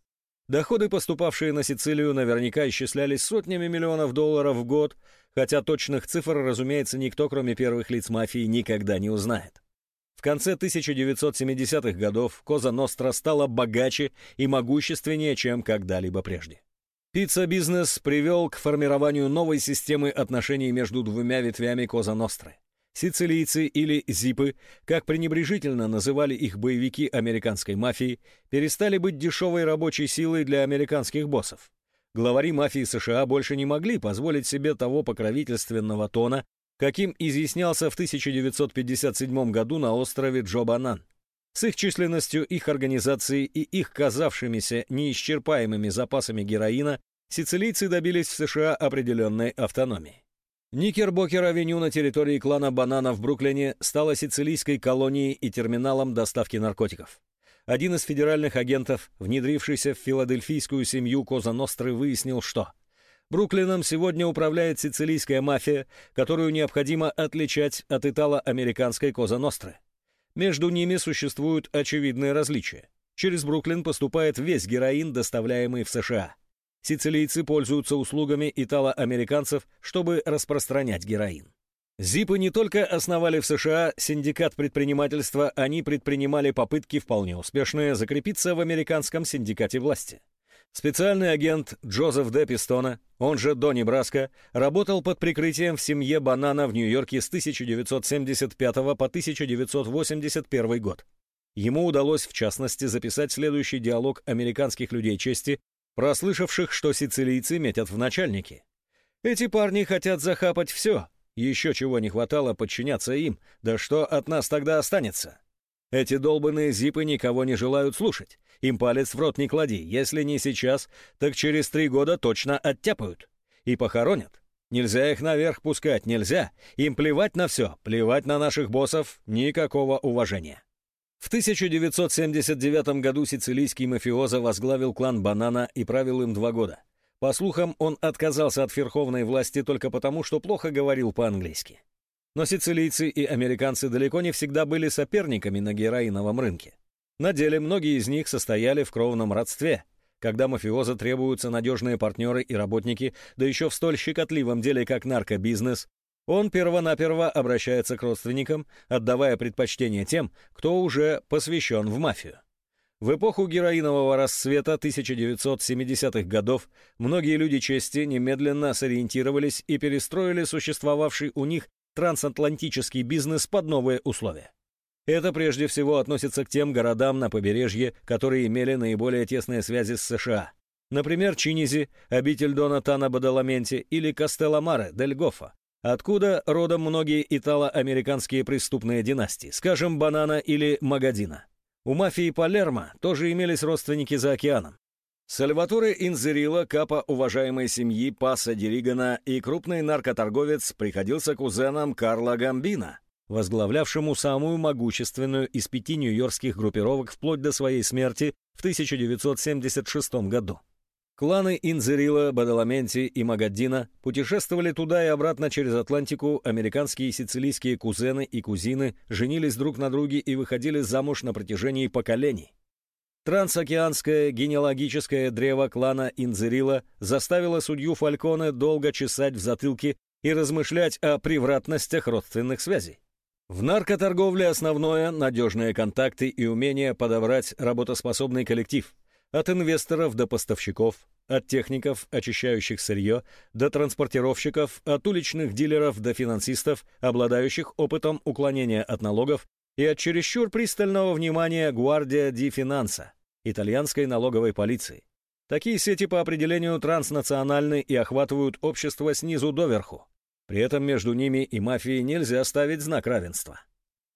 Доходы, поступавшие на Сицилию, наверняка исчислялись сотнями миллионов долларов в год, хотя точных цифр, разумеется, никто, кроме первых лиц мафии, никогда не узнает. Конце 1970-х годов Коза Ностра стала богаче и могущественнее, чем когда-либо прежде. Пицца-бизнес привел к формированию новой системы отношений между двумя ветвями Коза Ностры. Сицилийцы или зипы, как пренебрежительно называли их боевики американской мафии, перестали быть дешевой рабочей силой для американских боссов. Главари мафии США больше не могли позволить себе того покровительственного тона, каким изъяснялся в 1957 году на острове Джо Бонанно. С их численностью, их организацией и их казавшимися неисчерпаемыми запасами героина сицилийцы добились в США определенной автономии. Никербокер-авеню на территории клана Бонанно в Бруклине стала сицилийской колонией и терминалом доставки наркотиков. Один из федеральных агентов, внедрившийся в филадельфийскую семью Коза Ностры, выяснил, что Бруклином сегодня управляет сицилийская мафия, которую необходимо отличать от итало-американской Коза Ностры. Между ними существуют очевидные различия. Через Бруклин поступает весь героин, доставляемый в США. Сицилийцы пользуются услугами итало-американцев, чтобы распространять героин. Зипы не только основали в США синдикат предпринимательства, они предпринимали попытки, вполне успешные, закрепиться в американском синдикате власти. Специальный агент Джозеф Де Пистона, он же Донни Браско, работал под прикрытием в семье Банана в Нью-Йорке с 1975 по 1981 год. Ему удалось, в частности, записать следующий диалог американских людей чести, прослышавших, что сицилийцы метят в начальники. «Эти парни хотят захапать все. Еще чего не хватало подчиняться им. Да что от нас тогда останется?» Эти долбанные зипы никого не желают слушать. Им палец в рот не клади. Если не сейчас, так через три года точно оттяпают. И похоронят. Нельзя их наверх пускать, нельзя. Им плевать на все, плевать на наших боссов, никакого уважения. В 1979 году сицилийский мафиоза возглавил клан Банана и правил им два года. По слухам, он отказался от верховной власти только потому, что плохо говорил по-английски. Но сицилийцы и американцы далеко не всегда были соперниками на героиновом рынке. На деле многие из них состояли в кровном родстве. Когда мафиоза требуются надежные партнеры и работники, да еще в столь щекотливом деле, как наркобизнес, он первонаперво обращается к родственникам, отдавая предпочтение тем, кто уже посвящен в мафию. В эпоху героинового расцвета 1970-х годов многие люди чести немедленно сориентировались и перестроили существовавший у них трансатлантический бизнес под новые условия. Это прежде всего относится к тем городам на побережье, которые имели наиболее тесные связи с США. Например, Чинизи, обитель Дона Тана Бадаламенти или Кастелламаре, Дель Гофа, откуда родом многие итало-американские преступные династии, скажем, Банана или Магадина. У мафии Палермо тоже имелись родственники за океаном. Сальваторе Инзерила, капа уважаемой семьи Паса Деригана и крупный наркоторговец приходился кузенам Карла Гамбина, возглавлявшему самую могущественную из пяти нью-йоркских группировок вплоть до своей смерти в 1976 году. Кланы Инзерила, Бадаламенти и Магаддина путешествовали туда и обратно через Атлантику, американские и сицилийские кузены и кузины женились друг на друге и выходили замуж на протяжении поколений. Трансокеанское генеалогическое древо клана Инзерила заставило судью Фальконе долго чесать в затылке и размышлять о превратностях родственных связей. В наркоторговле основное – надежные контакты и умение подобрать работоспособный коллектив. От инвесторов до поставщиков, от техников, очищающих сырье, до транспортировщиков, от уличных дилеров до финансистов, обладающих опытом уклонения от налогов и от чересчур пристального внимания Гвардия ди Финанса, итальянской налоговой полиции. Такие сети по определению транснациональны и охватывают общество снизу доверху. При этом между ними и мафией нельзя ставить знак равенства.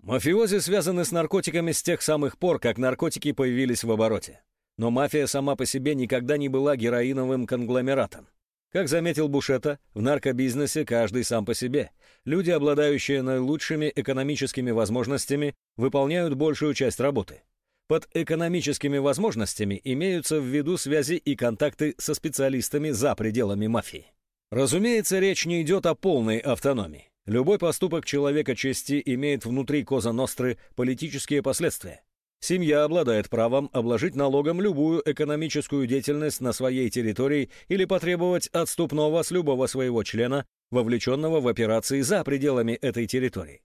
Мафиози связаны с наркотиками с тех самых пор, как наркотики появились в обороте. Но мафия сама по себе никогда не была героиновым конгломератом. Как заметил Бушета, в наркобизнесе каждый сам по себе. Люди, обладающие наилучшими экономическими возможностями, выполняют большую часть работы. Под экономическими возможностями имеются в виду связи и контакты со специалистами за пределами мафии. Разумеется, речь не идет о полной автономии. Любой поступок человека чести имеет внутри Коза Ностры политические последствия. Семья обладает правом обложить налогом любую экономическую деятельность на своей территории или потребовать отступного с любого своего члена, вовлеченного в операции за пределами этой территории.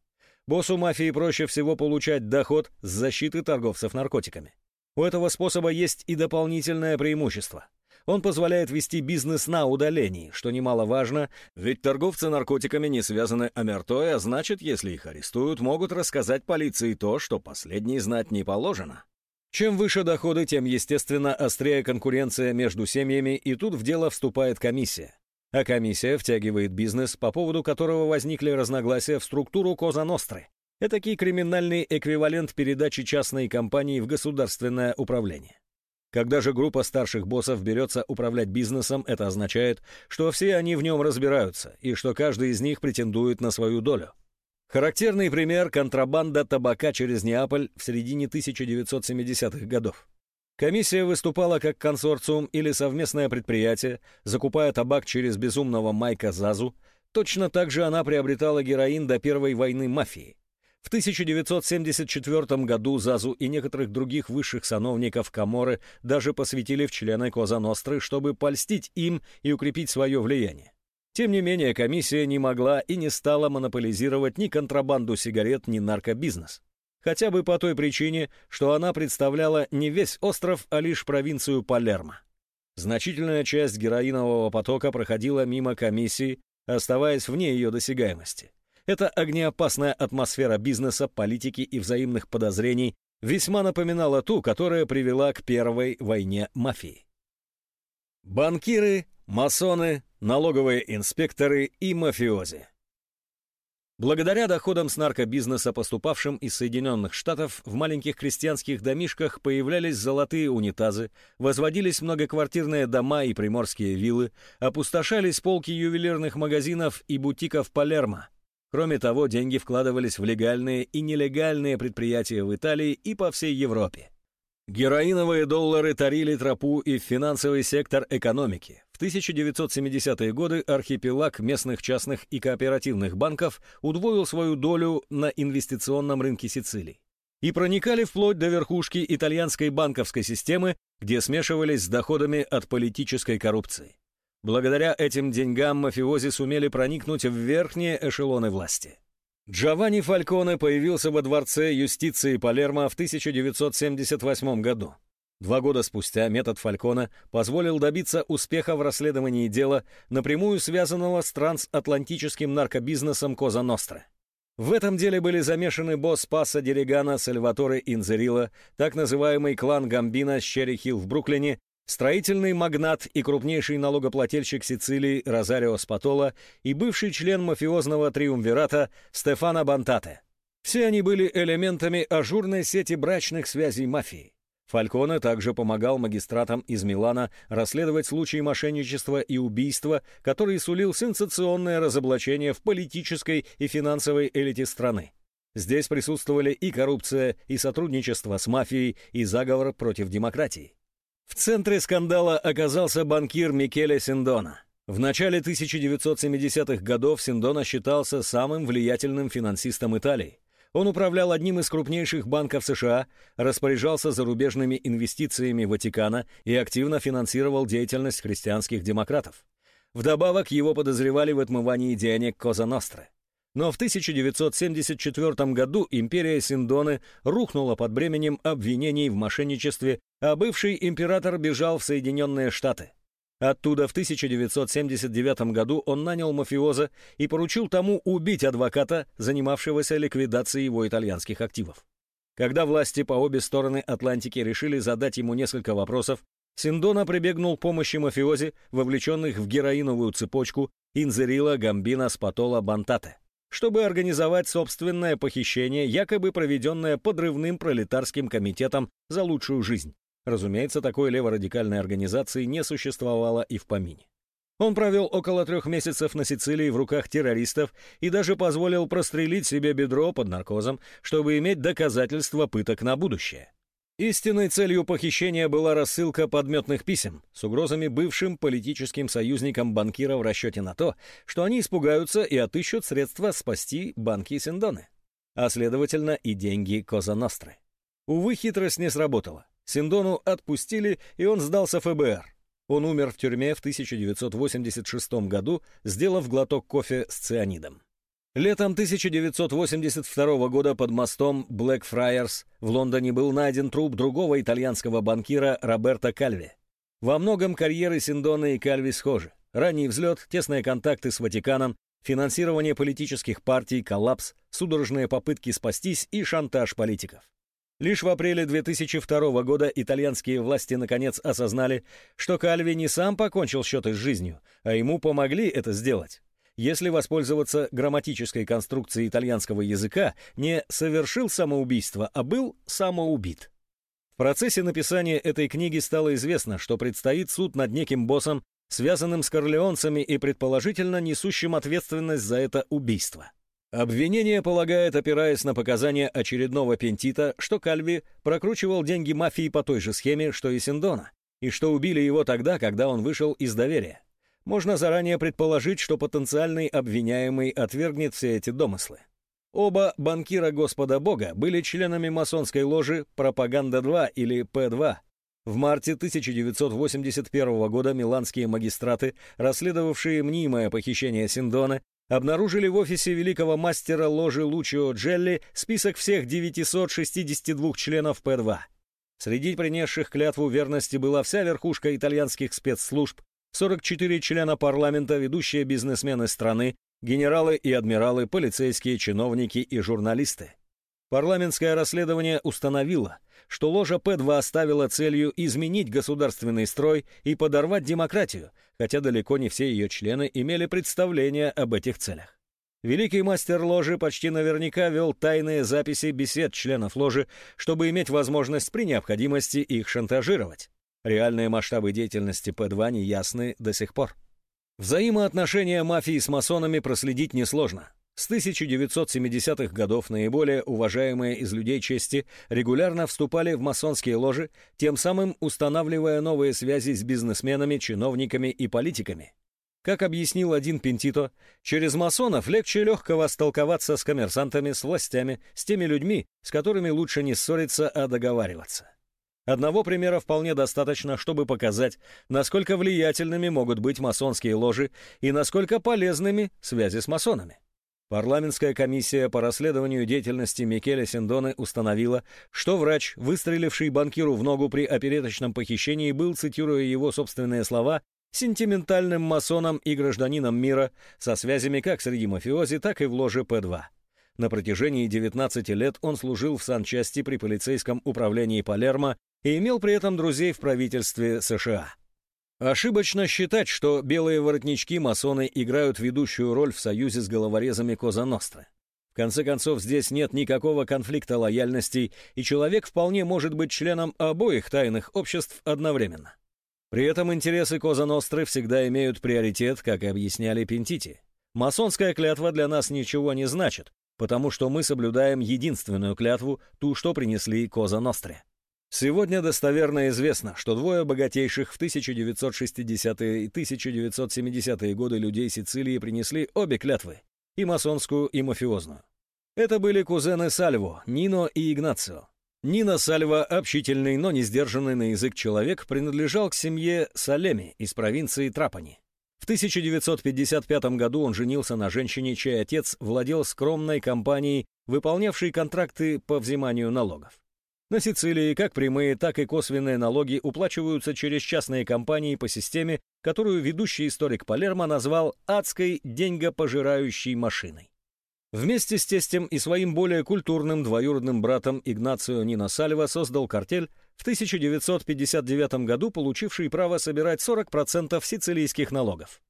Боссу мафии проще всего получать доход с защиты торговцев наркотиками. У этого способа есть и дополнительное преимущество. Он позволяет вести бизнес на удалении, что немаловажно, ведь торговцы наркотиками не связаны омертой, а значит, если их арестуют, могут рассказать полиции то, что последней знать не положено. Чем выше доходы, тем, естественно, острее конкуренция между семьями, и тут в дело вступает комиссия. А комиссия втягивает бизнес, по поводу которого возникли разногласия в структуру Коза Ностры. Этакий криминальный эквивалент передачи частной компании в государственное управление. Когда же группа старших боссов берется управлять бизнесом, это означает, что все они в нем разбираются и что каждый из них претендует на свою долю. Характерный пример – контрабанда табака через Неаполь в середине 1970-х годов. Комиссия выступала как консорциум или совместное предприятие, закупая табак через безумного Майка Зазу. Точно так же она приобретала героин до первой войны мафии. В 1974 году Зазу и некоторых других высших сановников Каморы даже посвятили в члены Коза Ностры, чтобы польстить им и укрепить свое влияние. Тем не менее, комиссия не могла и не стала монополизировать ни контрабанду сигарет, ни наркобизнес. Хотя бы по той причине, что она представляла не весь остров, а лишь провинцию Палермо. Значительная часть героинового потока проходила мимо комиссии, оставаясь вне ее досягаемости. Эта огнеопасная атмосфера бизнеса, политики и взаимных подозрений весьма напоминала ту, которая привела к первой войне мафии. Банкиры, масоны, налоговые инспекторы и мафиози. Благодаря доходам с наркобизнеса, поступавшим из Соединенных Штатов, в маленьких крестьянских домишках появлялись золотые унитазы, возводились многоквартирные дома и приморские виллы, опустошались полки ювелирных магазинов и бутиков Палермо, Кроме того, деньги вкладывались в легальные и нелегальные предприятия в Италии и по всей Европе. Героиновые доллары тарили тропу и в финансовый сектор экономики. В 1970-е годы архипелаг местных частных и кооперативных банков удвоил свою долю на инвестиционном рынке Сицилии. И проникали вплоть до верхушки итальянской банковской системы, где смешивались с доходами от политической коррупции. Благодаря этим деньгам мафиози сумели проникнуть в верхние эшелоны власти. Джованни Фальконе появился во дворце юстиции Палермо в 1978 году. Два года спустя метод Фалькона позволил добиться успеха в расследовании дела, напрямую связанного с трансатлантическим наркобизнесом Коза Ностра. В этом деле были замешаны босс Пассо ди Ригано Сальваторе Инзерила, так называемый клан Гамбино с Черри-Хилл в Бруклине строительный магнат и крупнейший налогоплательщик Сицилии Розарио Спатола и бывший член мафиозного триумвирата Стефано Бонтате. Все они были элементами ажурной сети брачных связей мафии. Фальконе также помогал магистратам из Милана расследовать случаи мошенничества и убийства, который сулил сенсационное разоблачение в политической и финансовой элите страны. Здесь присутствовали и коррупция, и сотрудничество с мафией, и заговор против демократии. В центре скандала оказался банкир Микеле Синдона. В начале 1970-х годов Синдона считался самым влиятельным финансистом Италии. Он управлял одним из крупнейших банков США, распоряжался зарубежными инвестициями Ватикана и активно финансировал деятельность христианских демократов. Вдобавок его подозревали в отмывании денег Коза Ностры. Но в 1974 году империя Синдоны рухнула под бременем обвинений в мошенничестве, а бывший император бежал в Соединенные Штаты. Оттуда в 1979 году он нанял мафиоза и поручил тому убить адвоката, занимавшегося ликвидацией его итальянских активов. Когда власти по обе стороны Атлантики решили задать ему несколько вопросов, Синдона прибегнул к помощи мафиози, вовлеченных в героиновую цепочку, Инзерила Гамбина Спатола Бантате, чтобы организовать собственное похищение, якобы проведенное подрывным пролетарским комитетом за лучшую жизнь. Разумеется, такой леворадикальной организации не существовало и в помине. Он провел около трех месяцев на Сицилии в руках террористов и даже позволил прострелить себе бедро под наркозом, чтобы иметь доказательства пыток на будущее. Истинной целью похищения была рассылка подметных писем с угрозами бывшим политическим союзникам банкира в расчете на то, что они испугаются и отыщут средства спасти банки Синдоны, а следовательно и деньги Коза Ностры. Увы, хитрость не сработала. Синдону отпустили, и он сдался ФБР. Он умер в тюрьме в 1986 году, сделав глоток кофе с цианидом. Летом 1982 года под мостом Блэкфрайерс в Лондоне был найден труп другого итальянского банкира Роберто Кальви. Во многом карьеры Синдона и Кальви схожи. Ранний взлет, тесные контакты с Ватиканом, финансирование политических партий, коллапс, судорожные попытки спастись и шантаж политиков. Лишь в апреле 2002 года итальянские власти наконец осознали, что Кальви не сам покончил счеты с жизнью, а ему помогли это сделать. Если воспользоваться грамматической конструкцией итальянского языка, не совершил самоубийство, а был самоубит. В процессе написания этой книги стало известно, что предстоит суд над неким боссом, связанным с корлеонцами и предположительно несущим ответственность за это убийство. Обвинение полагает, опираясь на показания очередного пентита, что Кальви прокручивал деньги мафии по той же схеме, что и Синдона, и что убили его тогда, когда он вышел из доверия. Можно заранее предположить, что потенциальный обвиняемый отвергнет все эти домыслы. Оба банкира Господа Бога были членами масонской ложи «Пропаганда-2» или «П-2». В марте 1981 года миланские магистраты, расследовавшие мнимое похищение Синдона, обнаружили в офисе великого мастера ложи Личо Джелли список всех 962 членов П-2. Среди принесших клятву верности была вся верхушка итальянских спецслужб, 44 члена парламента, ведущие бизнесмены страны, генералы и адмиралы, полицейские, чиновники и журналисты. Парламентское расследование установило, что ложа П-2 оставила целью изменить государственный строй и подорвать демократию, хотя далеко не все ее члены имели представление об этих целях. Великий мастер ложи почти наверняка вел тайные записи бесед членов ложи, чтобы иметь возможность при необходимости их шантажировать. Реальные масштабы деятельности П-2 не ясны до сих пор. Взаимоотношения мафии с масонами проследить несложно. С 1970-х годов наиболее уважаемые из людей чести регулярно вступали в масонские ложи, тем самым устанавливая новые связи с бизнесменами, чиновниками и политиками. Как объяснил один Пентито, через масонов легче легкого столковаться с коммерсантами, с властями, с теми людьми, с которыми лучше не ссориться, а договариваться. Одного примера вполне достаточно, чтобы показать, насколько влиятельными могут быть масонские ложи и насколько полезными связи с масонами. Парламентская комиссия по расследованию деятельности Микеля Синдоны установила, что врач, выстреливший банкиру в ногу при опереточном похищении, был, цитируя его собственные слова, сентиментальным масоном и гражданином мира со связями как среди мафиози, так и в ложе П-2. На протяжении 19 лет он служил в санчасти при полицейском управлении Палермо и имел при этом друзей в правительстве США. Ошибочно считать, что белые воротнички-масоны играют ведущую роль в союзе с головорезами Коза Ностры. В конце концов, здесь нет никакого конфликта лояльностей, и человек вполне может быть членом обоих тайных обществ одновременно. При этом интересы Коза Ностры всегда имеют приоритет, как и объясняли Пентити. Масонская клятва для нас ничего не значит, потому что мы соблюдаем единственную клятву, ту, что принесли Коза Ностре. Сегодня достоверно известно, что двое богатейших в 1960-е и 1970-е годы людей Сицилии принесли обе клятвы, и масонскую, и мафиозную. Это были кузены Сальво, Нино и Игнацио. Нино Сальво, общительный, но не сдержанный на язык человек, принадлежал к семье Салеми из провинции Трапани. В 1955 году он женился на женщине, чей отец владел скромной компанией, выполнявшей контракты по взиманию налогов. На Сицилии как прямые, так и косвенные налоги уплачиваются через частные компании по системе, которую ведущий историк Палермо назвал «адской деньгопожирающей машиной». Вместе с тестем и своим более культурным двоюродным братом Игнацио Нино Сальва создал картель, в 1959 году получивший право собирать 40% сицилийских налогов.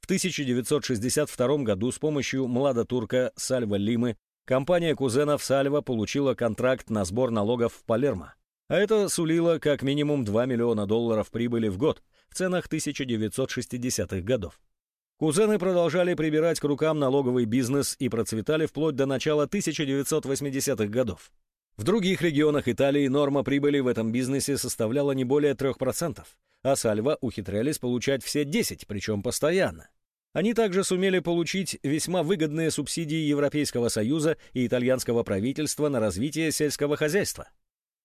В 1962 году с помощью младотурка Сальва Лимы компания кузенов Сальва получила контракт на сбор налогов в Палермо. А это сулило как минимум 2 миллиона долларов прибыли в год в ценах 1960-х годов. Кузены продолжали прибирать к рукам налоговый бизнес и процветали вплоть до начала 1980-х годов. В других регионах Италии норма прибыли в этом бизнесе составляла не более 3%, а Сальва ухитрялись получать все 10, причем постоянно. Они также сумели получить весьма выгодные субсидии Европейского Союза и итальянского правительства на развитие сельского хозяйства.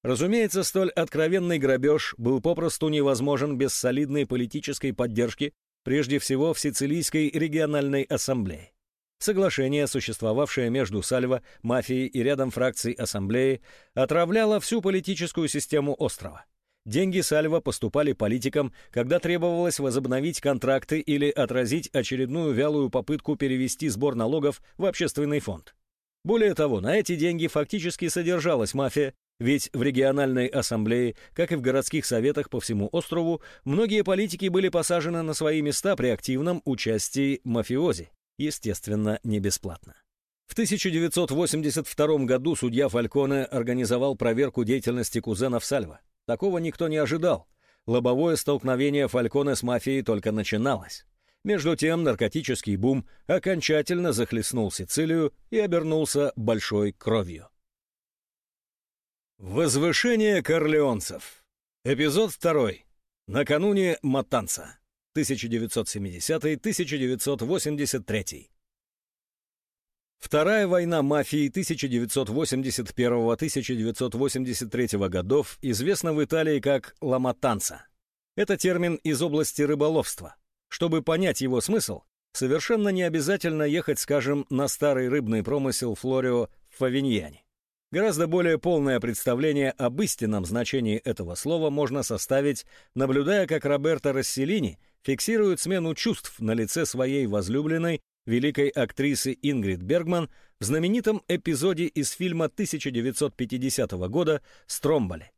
Разумеется, столь откровенный грабеж был попросту невозможен без солидной политической поддержки прежде всего в Сицилийской региональной ассамблее. Соглашение, существовавшее между Сальво, мафией и рядом фракций ассамблеи, отравляло всю политическую систему острова. Деньги Сальва поступали политикам, когда требовалось возобновить контракты или отразить очередную вялую попытку перевести сбор налогов в общественный фонд. Более того, на эти деньги фактически содержалась мафия, ведь в региональной ассамблее, как и в городских советах по всему острову, многие политики были посажены на свои места при активном участии мафиози, естественно, не бесплатно. В 1982 году судья Фальконе организовал проверку деятельности кузенов Сальва. Такого никто не ожидал. Лобовое столкновение Фальконе с мафией только начиналось. Между тем наркотический бум окончательно захлестнул Сицилию и обернулся большой кровью. Возвышение корлеонцев. Эпизод 2. Накануне Матанца. 1970-1983. Вторая война мафии 1981-1983 годов известна в Италии как «ламатанца». Это термин из области рыболовства. Чтобы понять его смысл, совершенно не обязательно ехать, скажем, на старый рыбный промысел Флорио в Фавиньяне. Гораздо более полное представление об истинном значении этого слова можно составить, наблюдая, как Роберто Расселини фиксирует смену чувств на лице своей возлюбленной, великой актрисы Ингрид Бергман, в знаменитом эпизоде из фильма 1950 года «Стромболи».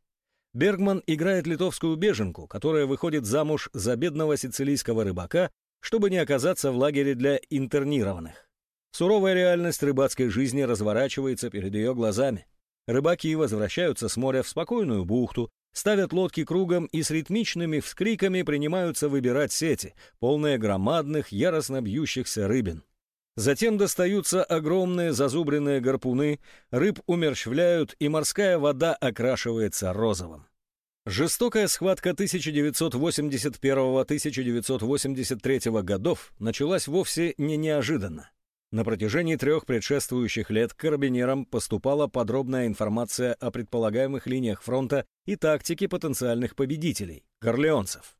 Бергман играет литовскую беженку, которая выходит замуж за бедного сицилийского рыбака, чтобы не оказаться в лагере для интернированных. Суровая реальность рыбацкой жизни разворачивается перед ее глазами. Рыбаки возвращаются с моря в спокойную бухту, ставят лодки кругом и с ритмичными вскриками принимаются выбирать сети, полные громадных, яростно бьющихся рыбин. Затем достаются огромные зазубренные гарпуны, рыб умерщвляют, и морская вода окрашивается розовым. Жестокая схватка 1981-1983 годов началась вовсе не неожиданно. На протяжении трех предшествующих лет карабинерам поступала подробная информация о предполагаемых линиях фронта и тактике потенциальных победителей – корлеонцев.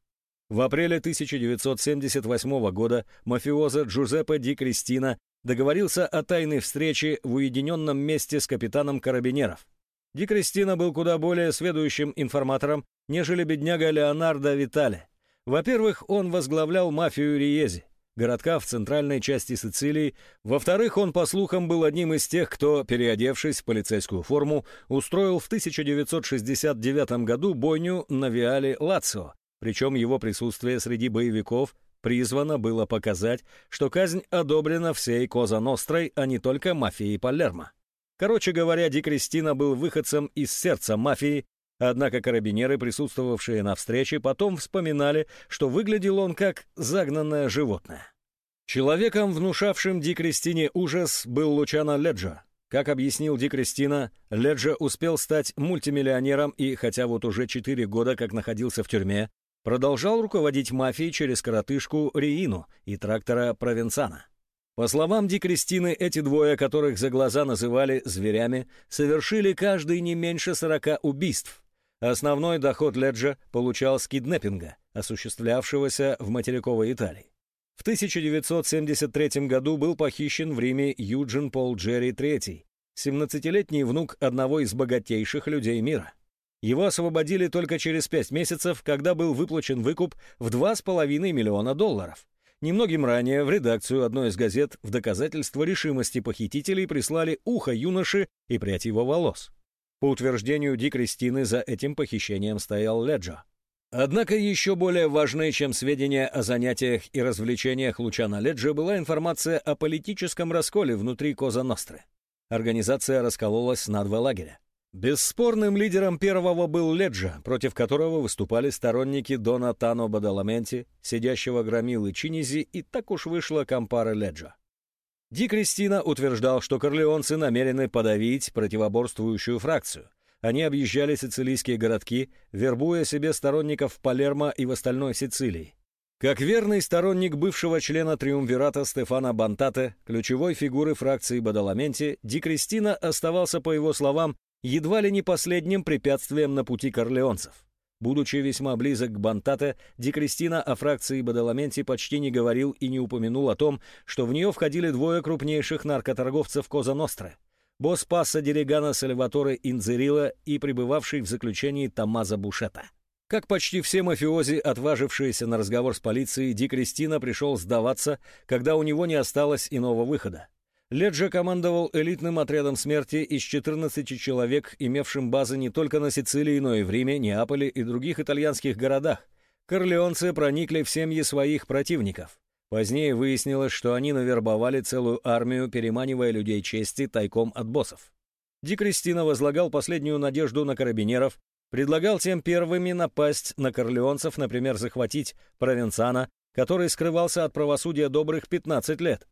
В апреле 1978 года мафиоза Джузеппе Ди Кристина договорился о тайной встрече в уединенном месте с капитаном карабинеров. Ди Кристина был куда более сведущим информатором, нежели бедняга Леонардо Витале. Во-первых, он возглавлял мафию Риези городка в центральной части Сицилии. Во-вторых, он, по слухам, был одним из тех, кто, переодевшись в полицейскую форму, устроил в 1969 году бойню на Виале Лацио. Причем его присутствие среди боевиков призвано было показать, что казнь одобрена всей Коза Нострой, а не только мафией Палермо. Короче говоря, Ди Кристина был выходцем из сердца мафии, Однако карабинеры, присутствовавшие на встрече, потом вспоминали, что выглядел он как загнанное животное. Человеком, внушавшим Ди Кристине ужас, был Лучано Леджо. Как объяснил Ди Кристина, Леджо успел стать мультимиллионером и, хотя вот уже четыре года как находился в тюрьме, продолжал руководить мафией через коротышку Риину и трактора Провенцана. По словам Ди Кристины, эти двое, которых за глаза называли «зверями», совершили каждый не меньше сорока убийств, Основной доход Леджа получал с киднеппинга, осуществлявшегося в материковой Италии. В 1973 году был похищен в Риме Юджин Пол Джерри III, 17-летний внук одного из богатейших людей мира. Его освободили только через пять месяцев, когда был выплачен выкуп в 2,5 миллиона долларов. Немногим ранее в редакцию одной из газет в доказательство решимости похитителей прислали ухо юноши и прядь его волос. По утверждению Ди Кристины, за этим похищением стоял Леджо. Однако еще более важной, чем сведения о занятиях и развлечениях Лучана Леджи, была информация о политическом расколе внутри Коза Ностры. Организация раскололась на два лагеря. Бесспорным лидером первого был Леджа, против которого выступали сторонники Дона Тано Бадаламенти, сидящего громилы Чинизи, и так уж вышла компара Леджа. Ди Кристина утверждал, что корлеонцы намерены подавить противоборствующую фракцию. Они объезжали сицилийские городки, вербуя себе сторонников в Палермо и в остальной Сицилии. Как верный сторонник бывшего члена Триумвирата Стефана Бантате, ключевой фигуры фракции Бадаламенти, Ди Кристина оставался, по его словам, едва ли не последним препятствием на пути корлеонцев. Будучи весьма близок к Бантате, Ди Кристина о фракции Бадаламенти почти не говорил и не упомянул о том, что в нее входили двое крупнейших наркоторговцев Коза Ностры — босс Пасса Дерегана Сальваторе Инзерила и пребывавший в заключении Тамаза Бушета. Как почти все мафиози, отважившиеся на разговор с полицией, Ди Кристина пришел сдаваться, когда у него не осталось иного выхода. Леджа командовал элитным отрядом смерти из 14 человек, имевшим базы не только на Сицилии, но и в Риме, Неаполе и других итальянских городах. Корлеонцы проникли в семьи своих противников. Позднее выяснилось, что они навербовали целую армию, переманивая людей чести тайком от боссов. Ди Кристина возлагал последнюю надежду на карабинеров, предлагал тем первыми напасть на корлеонцев, например, захватить Провенцана, который скрывался от правосудия добрых 15 лет.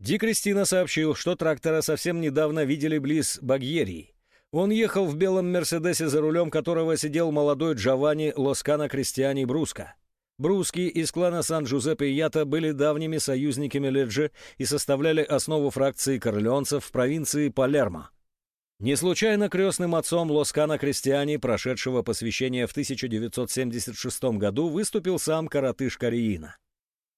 Ди Кристина сообщил, что трактора совсем недавно видели близ Багьерии. Он ехал в белом «Мерседесе», за рулем которого сидел молодой Джованни Лоскана Кристиани Бруска. Бруски из клана Сан-Джузеппе Ята были давними союзниками Леджи и составляли основу фракции корлеонцев в провинции Палермо. Не случайно крестным отцом Лоскана Кристиани, прошедшего посвящение в 1976 году, выступил сам коротыш Кариина.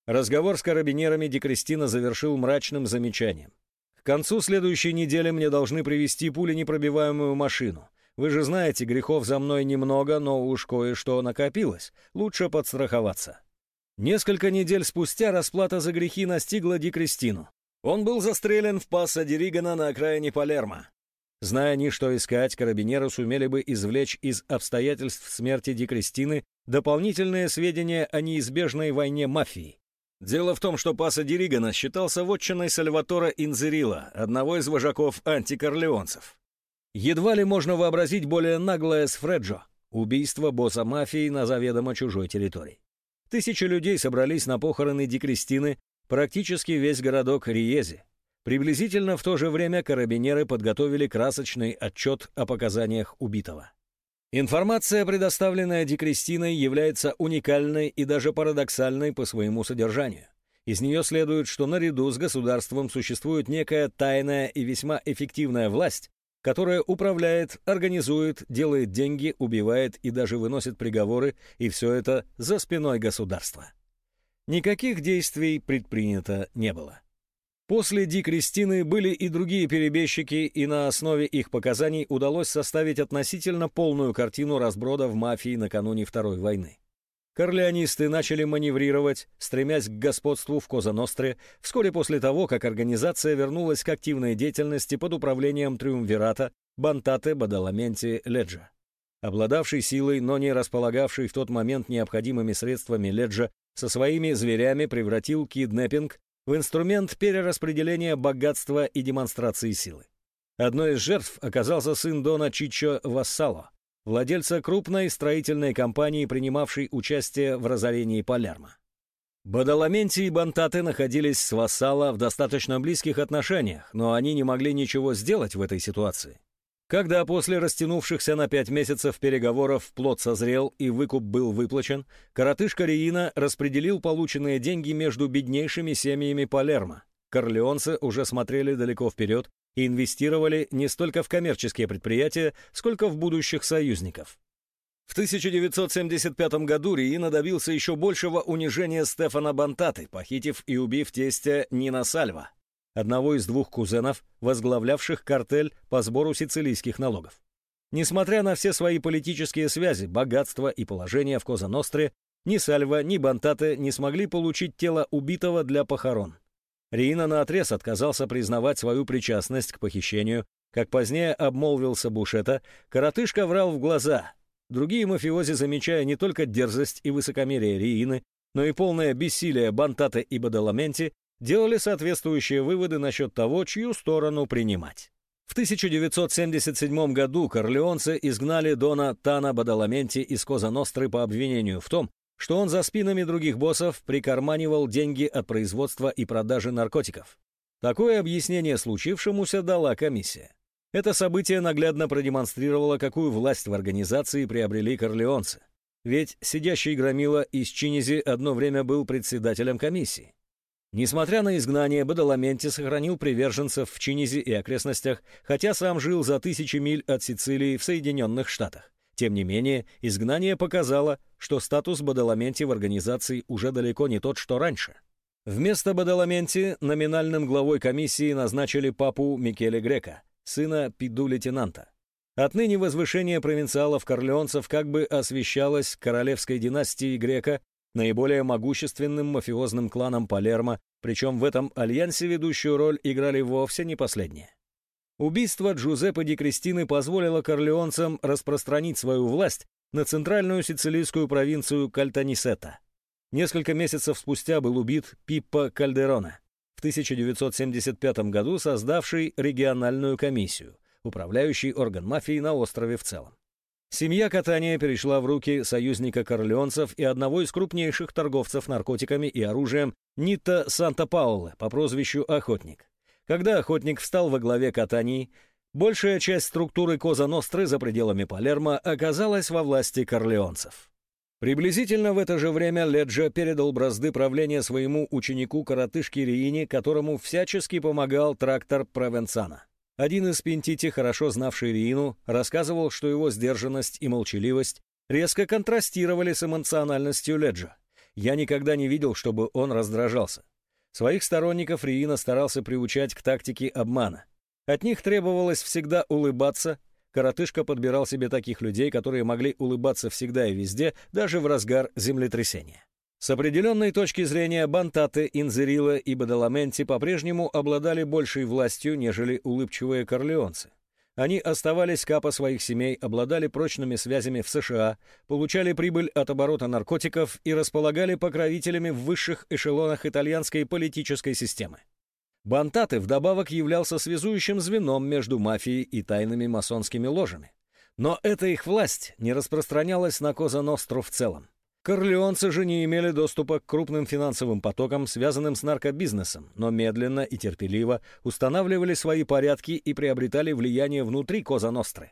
Разговор с карабинерами Декристина завершил мрачным замечанием. «К концу следующей недели мне должны привезти пуленепробиваемую машину. Вы же знаете, грехов за мной немного, но уж кое-что накопилось. Лучше подстраховаться». Несколько недель спустя расплата за грехи настигла Ди Кристину. Он был застрелен в Пасса Деригана на окраине Палермо. Зная ни что искать, карабинеры сумели бы извлечь из обстоятельств смерти Ди Кристины дополнительные сведения о неизбежной войне мафии. Дело в том, что Паса Диригана считался вотчиной Сальватора Инзерила, одного из вожаков антикорлеонцев. Едва ли можно вообразить более наглое с Фреджо — убийство босса мафии на заведомо чужой территории. Тысячи людей собрались на похороны Ди Кристины, практически весь городок Риези. Приблизительно в то же время карабинеры подготовили красочный отчет о показаниях убитого. Информация, предоставленная Декристиной, является уникальной и даже парадоксальной по своему содержанию. Из нее следует, что наряду с государством существует некая тайная и весьма эффективная власть, которая управляет, организует, делает деньги, убивает и даже выносит приговоры, и все это за спиной государства. Никаких действий предпринято не было. После Ди Кристины были и другие перебежчики, и на основе их показаний удалось составить относительно полную картину разброда в мафии накануне Второй войны. Корлеонисты начали маневрировать, стремясь к господству в Коза-Ностре, вскоре после того, как организация вернулась к активной деятельности под управлением Триумвирата Бантате Бадаламенти Леджа. Обладавший силой, но не располагавший в тот момент необходимыми средствами Леджа, со своими зверями превратил киднеппинг в инструмент перераспределения богатства и демонстрации силы. Одной из жертв оказался сын Дона Чичо Вассало, владельца крупной строительной компании, принимавшей участие в разорении Палермо. Бадаламенти и Бантаты находились с Вассало в достаточно близких отношениях, но они не могли ничего сделать в этой ситуации. Когда после растянувшихся на пять месяцев переговоров плод созрел и выкуп был выплачен, коротыш Кориина распределил полученные деньги между беднейшими семьями Палермо. Корлеонцы уже смотрели далеко вперед и инвестировали не столько в коммерческие предприятия, сколько в будущих союзников. В 1975 году Риина добился еще большего унижения Стефана Бантаты, похитив и убив тестя Нина Сальва одного из двух кузенов, возглавлявших картель по сбору сицилийских налогов. Несмотря на все свои политические связи, богатство и положение в Коза-Ностре, ни Сальва, ни Бантате не смогли получить тело убитого для похорон. Риина наотрез отказался признавать свою причастность к похищению, как позднее обмолвился Бушета, коротышка врал в глаза. Другие мафиози, замечая не только дерзость и высокомерие Риины, но и полное бессилие Бантата и Бадаламенти, делали соответствующие выводы насчет того, чью сторону принимать. В 1977 году корлеонцы изгнали Дона Тана Бадаламенти из Коза Ностры по обвинению в том, что он за спинами других боссов прикарманивал деньги от производства и продажи наркотиков. Такое объяснение случившемуся дала комиссия. Это событие наглядно продемонстрировало, какую власть в организации приобрели корлеонцы. Ведь сидящий громила из Чинизи одно время был председателем комиссии. Несмотря на изгнание, Бадаламенти сохранил приверженцев в Чинизи и окрестностях, хотя сам жил за тысячи миль от Сицилии в Соединенных Штатах. Тем не менее, изгнание показало, что статус Бадаламенти в организации уже далеко не тот, что раньше. Вместо Бадаламенти номинальным главой комиссии назначили папу Микеле Грека, сына пиду-лейтенанта. Отныне возвышение провинциалов-корлеонцев как бы освещалось королевской династией Грека, наиболее могущественным мафиозным кланом Палермо, причем в этом альянсе ведущую роль играли вовсе не последние. Убийство Джузеппе Ди Кристины позволило корлеонцам распространить свою власть на центральную сицилийскую провинцию Кальтанисета. Несколько месяцев спустя был убит Пиппо Кальдерона, в 1975 году создавший региональную комиссию, управляющий орган мафии на острове в целом. Семья Катания перешла в руки союзника корлеонцев и одного из крупнейших торговцев наркотиками и оружием Нита Санта-Пауле по прозвищу Охотник. Когда охотник встал во главе катаний, большая часть структуры Коза Ностры за пределами Палермо оказалась во власти корлеонцев. Приблизительно в это же время Леджа передал бразды правления своему ученику-коротышке Риине, которому всячески помогал трактор Провенцана. Один из Пентити, хорошо знавший Риину, рассказывал, что его сдержанность и молчаливость резко контрастировали с эмоциональностью Леджа. Я никогда не видел, чтобы он раздражался. Своих сторонников Риина старался приучать к тактике обмана. От них требовалось всегда улыбаться. Коротышка подбирал себе таких людей, которые могли улыбаться всегда и везде, даже в разгар землетрясения. С определенной точки зрения Бантаты, Инзерила и Бадаламенти по-прежнему обладали большей властью, нежели улыбчивые корлеонцы. Они оставались капа своих семей, обладали прочными связями в США, получали прибыль от оборота наркотиков и располагали покровителями в высших эшелонах итальянской политической системы. Бантаты вдобавок являлся связующим звеном между мафией и тайными масонскими ложами. Но эта их власть не распространялась на Коза Ностру в целом. Корлеонцы же не имели доступа к крупным финансовым потокам, связанным с наркобизнесом, но медленно и терпеливо устанавливали свои порядки и приобретали влияние внутри Коза Ностры.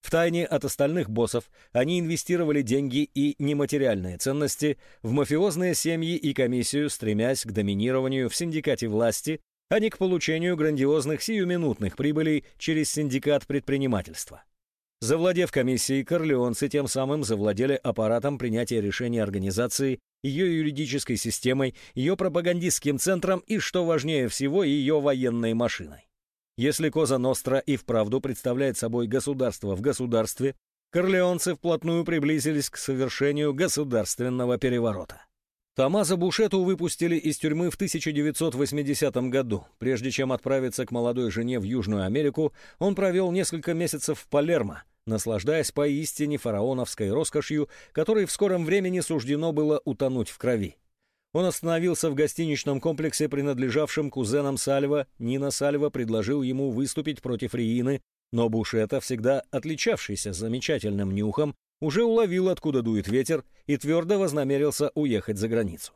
Втайне от остальных боссов они инвестировали деньги и нематериальные ценности в мафиозные семьи и комиссию, стремясь к доминированию в синдикате власти, а не к получению грандиозных сиюминутных прибылей через синдикат предпринимательства. Завладев комиссией, корлеонцы тем самым завладели аппаратом принятия решений организации, ее юридической системой, ее пропагандистским центром и, что важнее всего, ее военной машиной. Если Коза Ностра и вправду представляет собой государство в государстве, корлеонцы вплотную приблизились к совершению государственного переворота. Томазо Бушету выпустили из тюрьмы в 1980 году. Прежде чем отправиться к молодой жене в Южную Америку, он провел несколько месяцев в Палермо, наслаждаясь поистине фараоновской роскошью, которой в скором времени суждено было утонуть в крови. Он остановился в гостиничном комплексе, принадлежавшем кузенам Сальва. Нина Сальва предложил ему выступить против Риины, но Бушета, всегда отличавшийся замечательным нюхом, уже уловил, откуда дует ветер, и твердо вознамерился уехать за границу.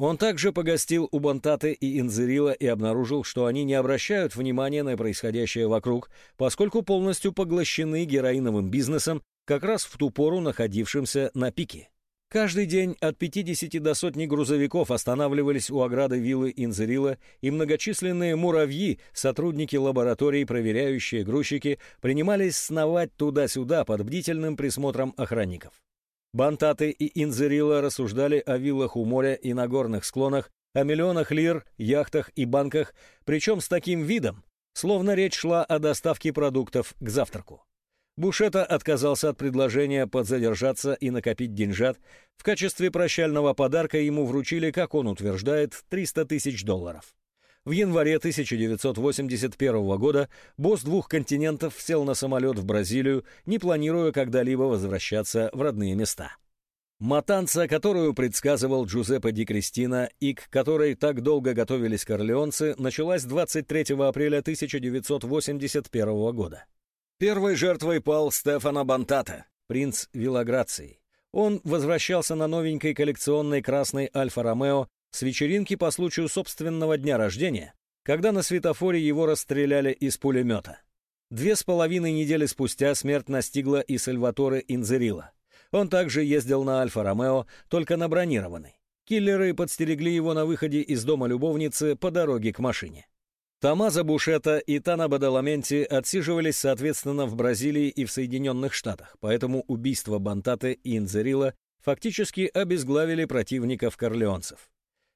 Он также погостил у Бонтаты и Инзерила и обнаружил, что они не обращают внимания на происходящее вокруг, поскольку полностью поглощены героиновым бизнесом, как раз в ту пору находившимся на пике. Каждый день от 50 до сотни грузовиков останавливались у ограды виллы Инзерила, и многочисленные муравьи, сотрудники лабораторий, проверяющие грузчики, принимались сновать туда-сюда под бдительным присмотром охранников. Бантаты и Инзерила рассуждали о виллах у моря и на горных склонах, о миллионах лир, яхтах и банках, причем с таким видом, словно речь шла о доставке продуктов к завтраку. Бушета отказался от предложения подзадержаться и накопить деньжат. В качестве прощального подарка ему вручили, как он утверждает, 300 тысяч долларов. В январе 1981 года босс двух континентов сел на самолет в Бразилию, не планируя когда-либо возвращаться в родные места. Матанца, которую предсказывал Джузеппе Ди Кристина и к которой так долго готовились корлеонцы, началась 23 апреля 1981 года. Первой жертвой пал Стефано Бантата, принц Вилаграции. Он возвращался на новенькой коллекционной красной Альфа-Ромео с вечеринки по случаю собственного дня рождения, когда на светофоре его расстреляли из пулемета. Две с половиной недели спустя смерть настигла и Сальваторе Инзерила. Он также ездил на Альфа-Ромео, только на бронированной. Киллеры подстерегли его на выходе из дома любовницы по дороге к машине. Томазо Бушета и Тана Бадаламенти отсиживались, соответственно, в Бразилии и в Соединенных Штатах, поэтому убийство Бантаты и Инзерила фактически обезглавили противников корлеонцев.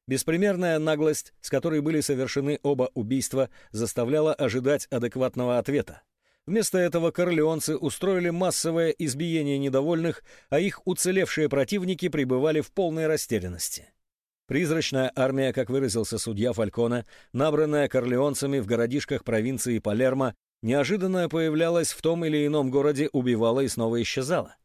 Беспримерная наглость, с которой были совершены оба убийства, заставляла ожидать адекватного ответа. Вместо этого корлеонцы устроили массовое избиение недовольных, а их уцелевшие противники пребывали в полной растерянности. Призрачная армия, как выразился судья Фалькона, набранная корлеонцами в городишках провинции Палермо, неожиданно появлялась в том или ином городе, убивала и снова исчезала.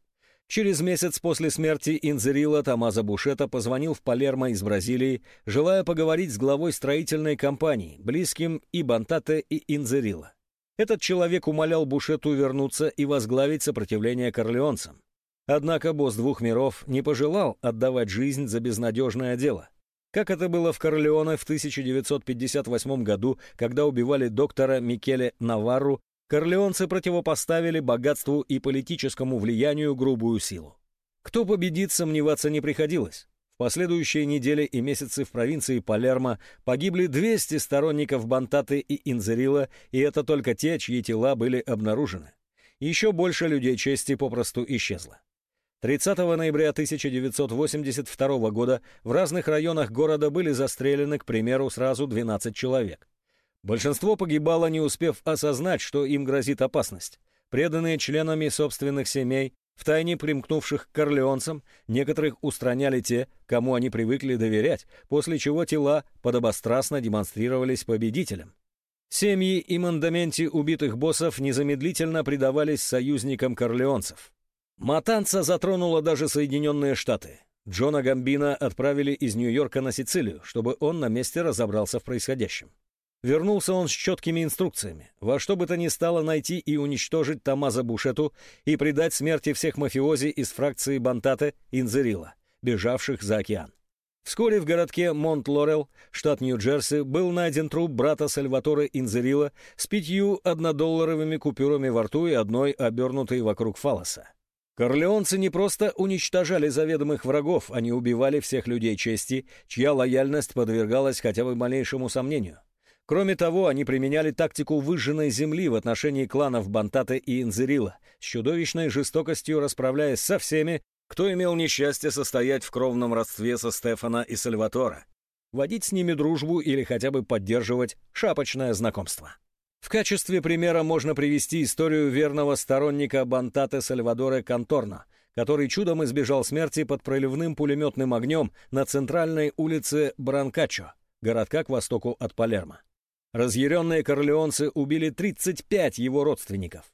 Через месяц после смерти Инзерила Томазо Бушета позвонил в Палермо из Бразилии, желая поговорить с главой строительной компании, близким и Бантате, и Инзерила. Этот человек умолял Бушету вернуться и возглавить сопротивление корлеонцам. Однако босс двух миров не пожелал отдавать жизнь за безнадежное дело. Как это было в Корлеоне в 1958 году, когда убивали доктора Микеле Наварру, корлеонцы противопоставили богатству и политическому влиянию грубую силу. Кто победит, сомневаться не приходилось последующие недели и месяцы в провинции Палермо погибли 200 сторонников Бантаты и Инзерила, и это только те, чьи тела были обнаружены. Еще больше людей чести попросту исчезло. 30 ноября 1982 года в разных районах города были застрелены, к примеру, сразу 12 человек. Большинство погибало, не успев осознать, что им грозит опасность. Преданные членами собственных семей, Втайне примкнувших к корлеонцам, некоторых устраняли те, кому они привыкли доверять, после чего тела подобострастно демонстрировались победителям. Семьи и мандаменти убитых боссов незамедлительно предавались союзникам корлеонцев. Матанца затронула даже Соединенные Штаты. Джона Гамбина отправили из Нью-Йорка на Сицилию, чтобы он на месте разобрался в происходящем. Вернулся он с четкими инструкциями. Во что бы то ни стало найти и уничтожить Томазо Бушету и предать смерти всех мафиози из фракции Бантате Инзерила, бежавших за океан. Вскоре в городке Монт-Лорел, штат Нью-Джерси, был найден труп брата Сальваторе Инзерила с пятью однодолларовыми купюрами во рту и одной обернутой вокруг фалоса. Корлеонцы не просто уничтожали заведомых врагов, они убивали всех людей чести, чья лояльность подвергалась хотя бы малейшему сомнению. Кроме того, они применяли тактику выжженной земли в отношении кланов Бантата и Инзерила, с чудовищной жестокостью расправляясь со всеми, кто имел несчастье состоять в кровном родстве со Стефана и Сальватора, водить с ними дружбу или хотя бы поддерживать шапочное знакомство. В качестве примера можно привести историю верного сторонника Бантате Сальвадора Конторна, который чудом избежал смерти под проливным пулеметным огнем на центральной улице Бранкачо, городка к востоку от Палермо. Разъяренные корлеонцы убили 35 его родственников.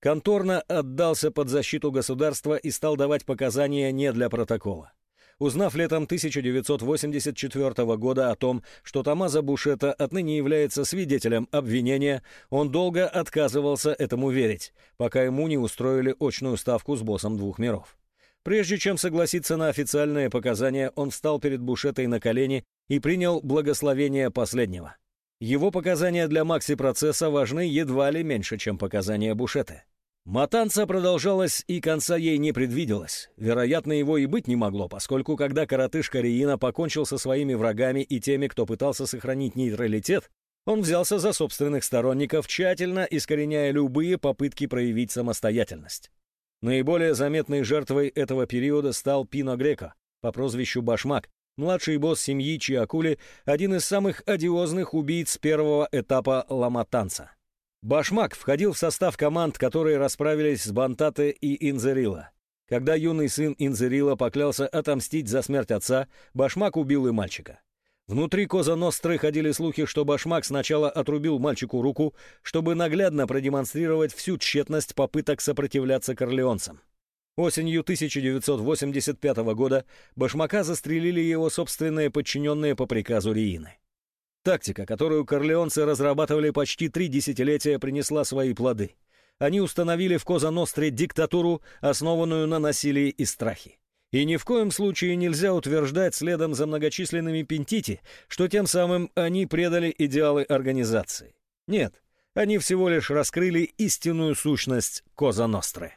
Конторно отдался под защиту государства и стал давать показания не для протокола. Узнав летом 1984 года о том, что Томазо Бушета отныне является свидетелем обвинения, он долго отказывался этому верить, пока ему не устроили очную ставку с боссом двух миров. Прежде чем согласиться на официальные показания, он встал перед Бушетой на колени и принял благословение последнего. Его показания для Макси-процесса важны едва ли меньше, чем показания Бушета. Матанца продолжалась и конца ей не предвиделось. Вероятно, его и быть не могло, поскольку когда коротышка Риина покончил со своими врагами и теми, кто пытался сохранить нейтралитет, он взялся за собственных сторонников, тщательно искореняя любые попытки проявить самостоятельность. Наиболее заметной жертвой этого периода стал Пино Греко по прозвищу Башмак, младший босс семьи Чиакули, один из самых одиозных убийц первого этапа Ламатанца. Башмак входил в состав команд, которые расправились с Бантате и Инзерила. Когда юный сын Инзерила поклялся отомстить за смерть отца, Башмак убил и мальчика. Внутри Коза Ностры ходили слухи, что Башмак сначала отрубил мальчику руку, чтобы наглядно продемонстрировать всю тщетность попыток сопротивляться корлеонцам. Осенью 1985 года Башмака застрелили его собственные подчиненные по приказу Риины. Тактика, которую корлеонцы разрабатывали почти три десятилетия, принесла свои плоды. Они установили в Коза-Ностре диктатуру, основанную на насилии и страхе. И ни в коем случае нельзя утверждать следом за многочисленными пентити, что тем самым они предали идеалы организации. Нет, они всего лишь раскрыли истинную сущность Коза Ностры.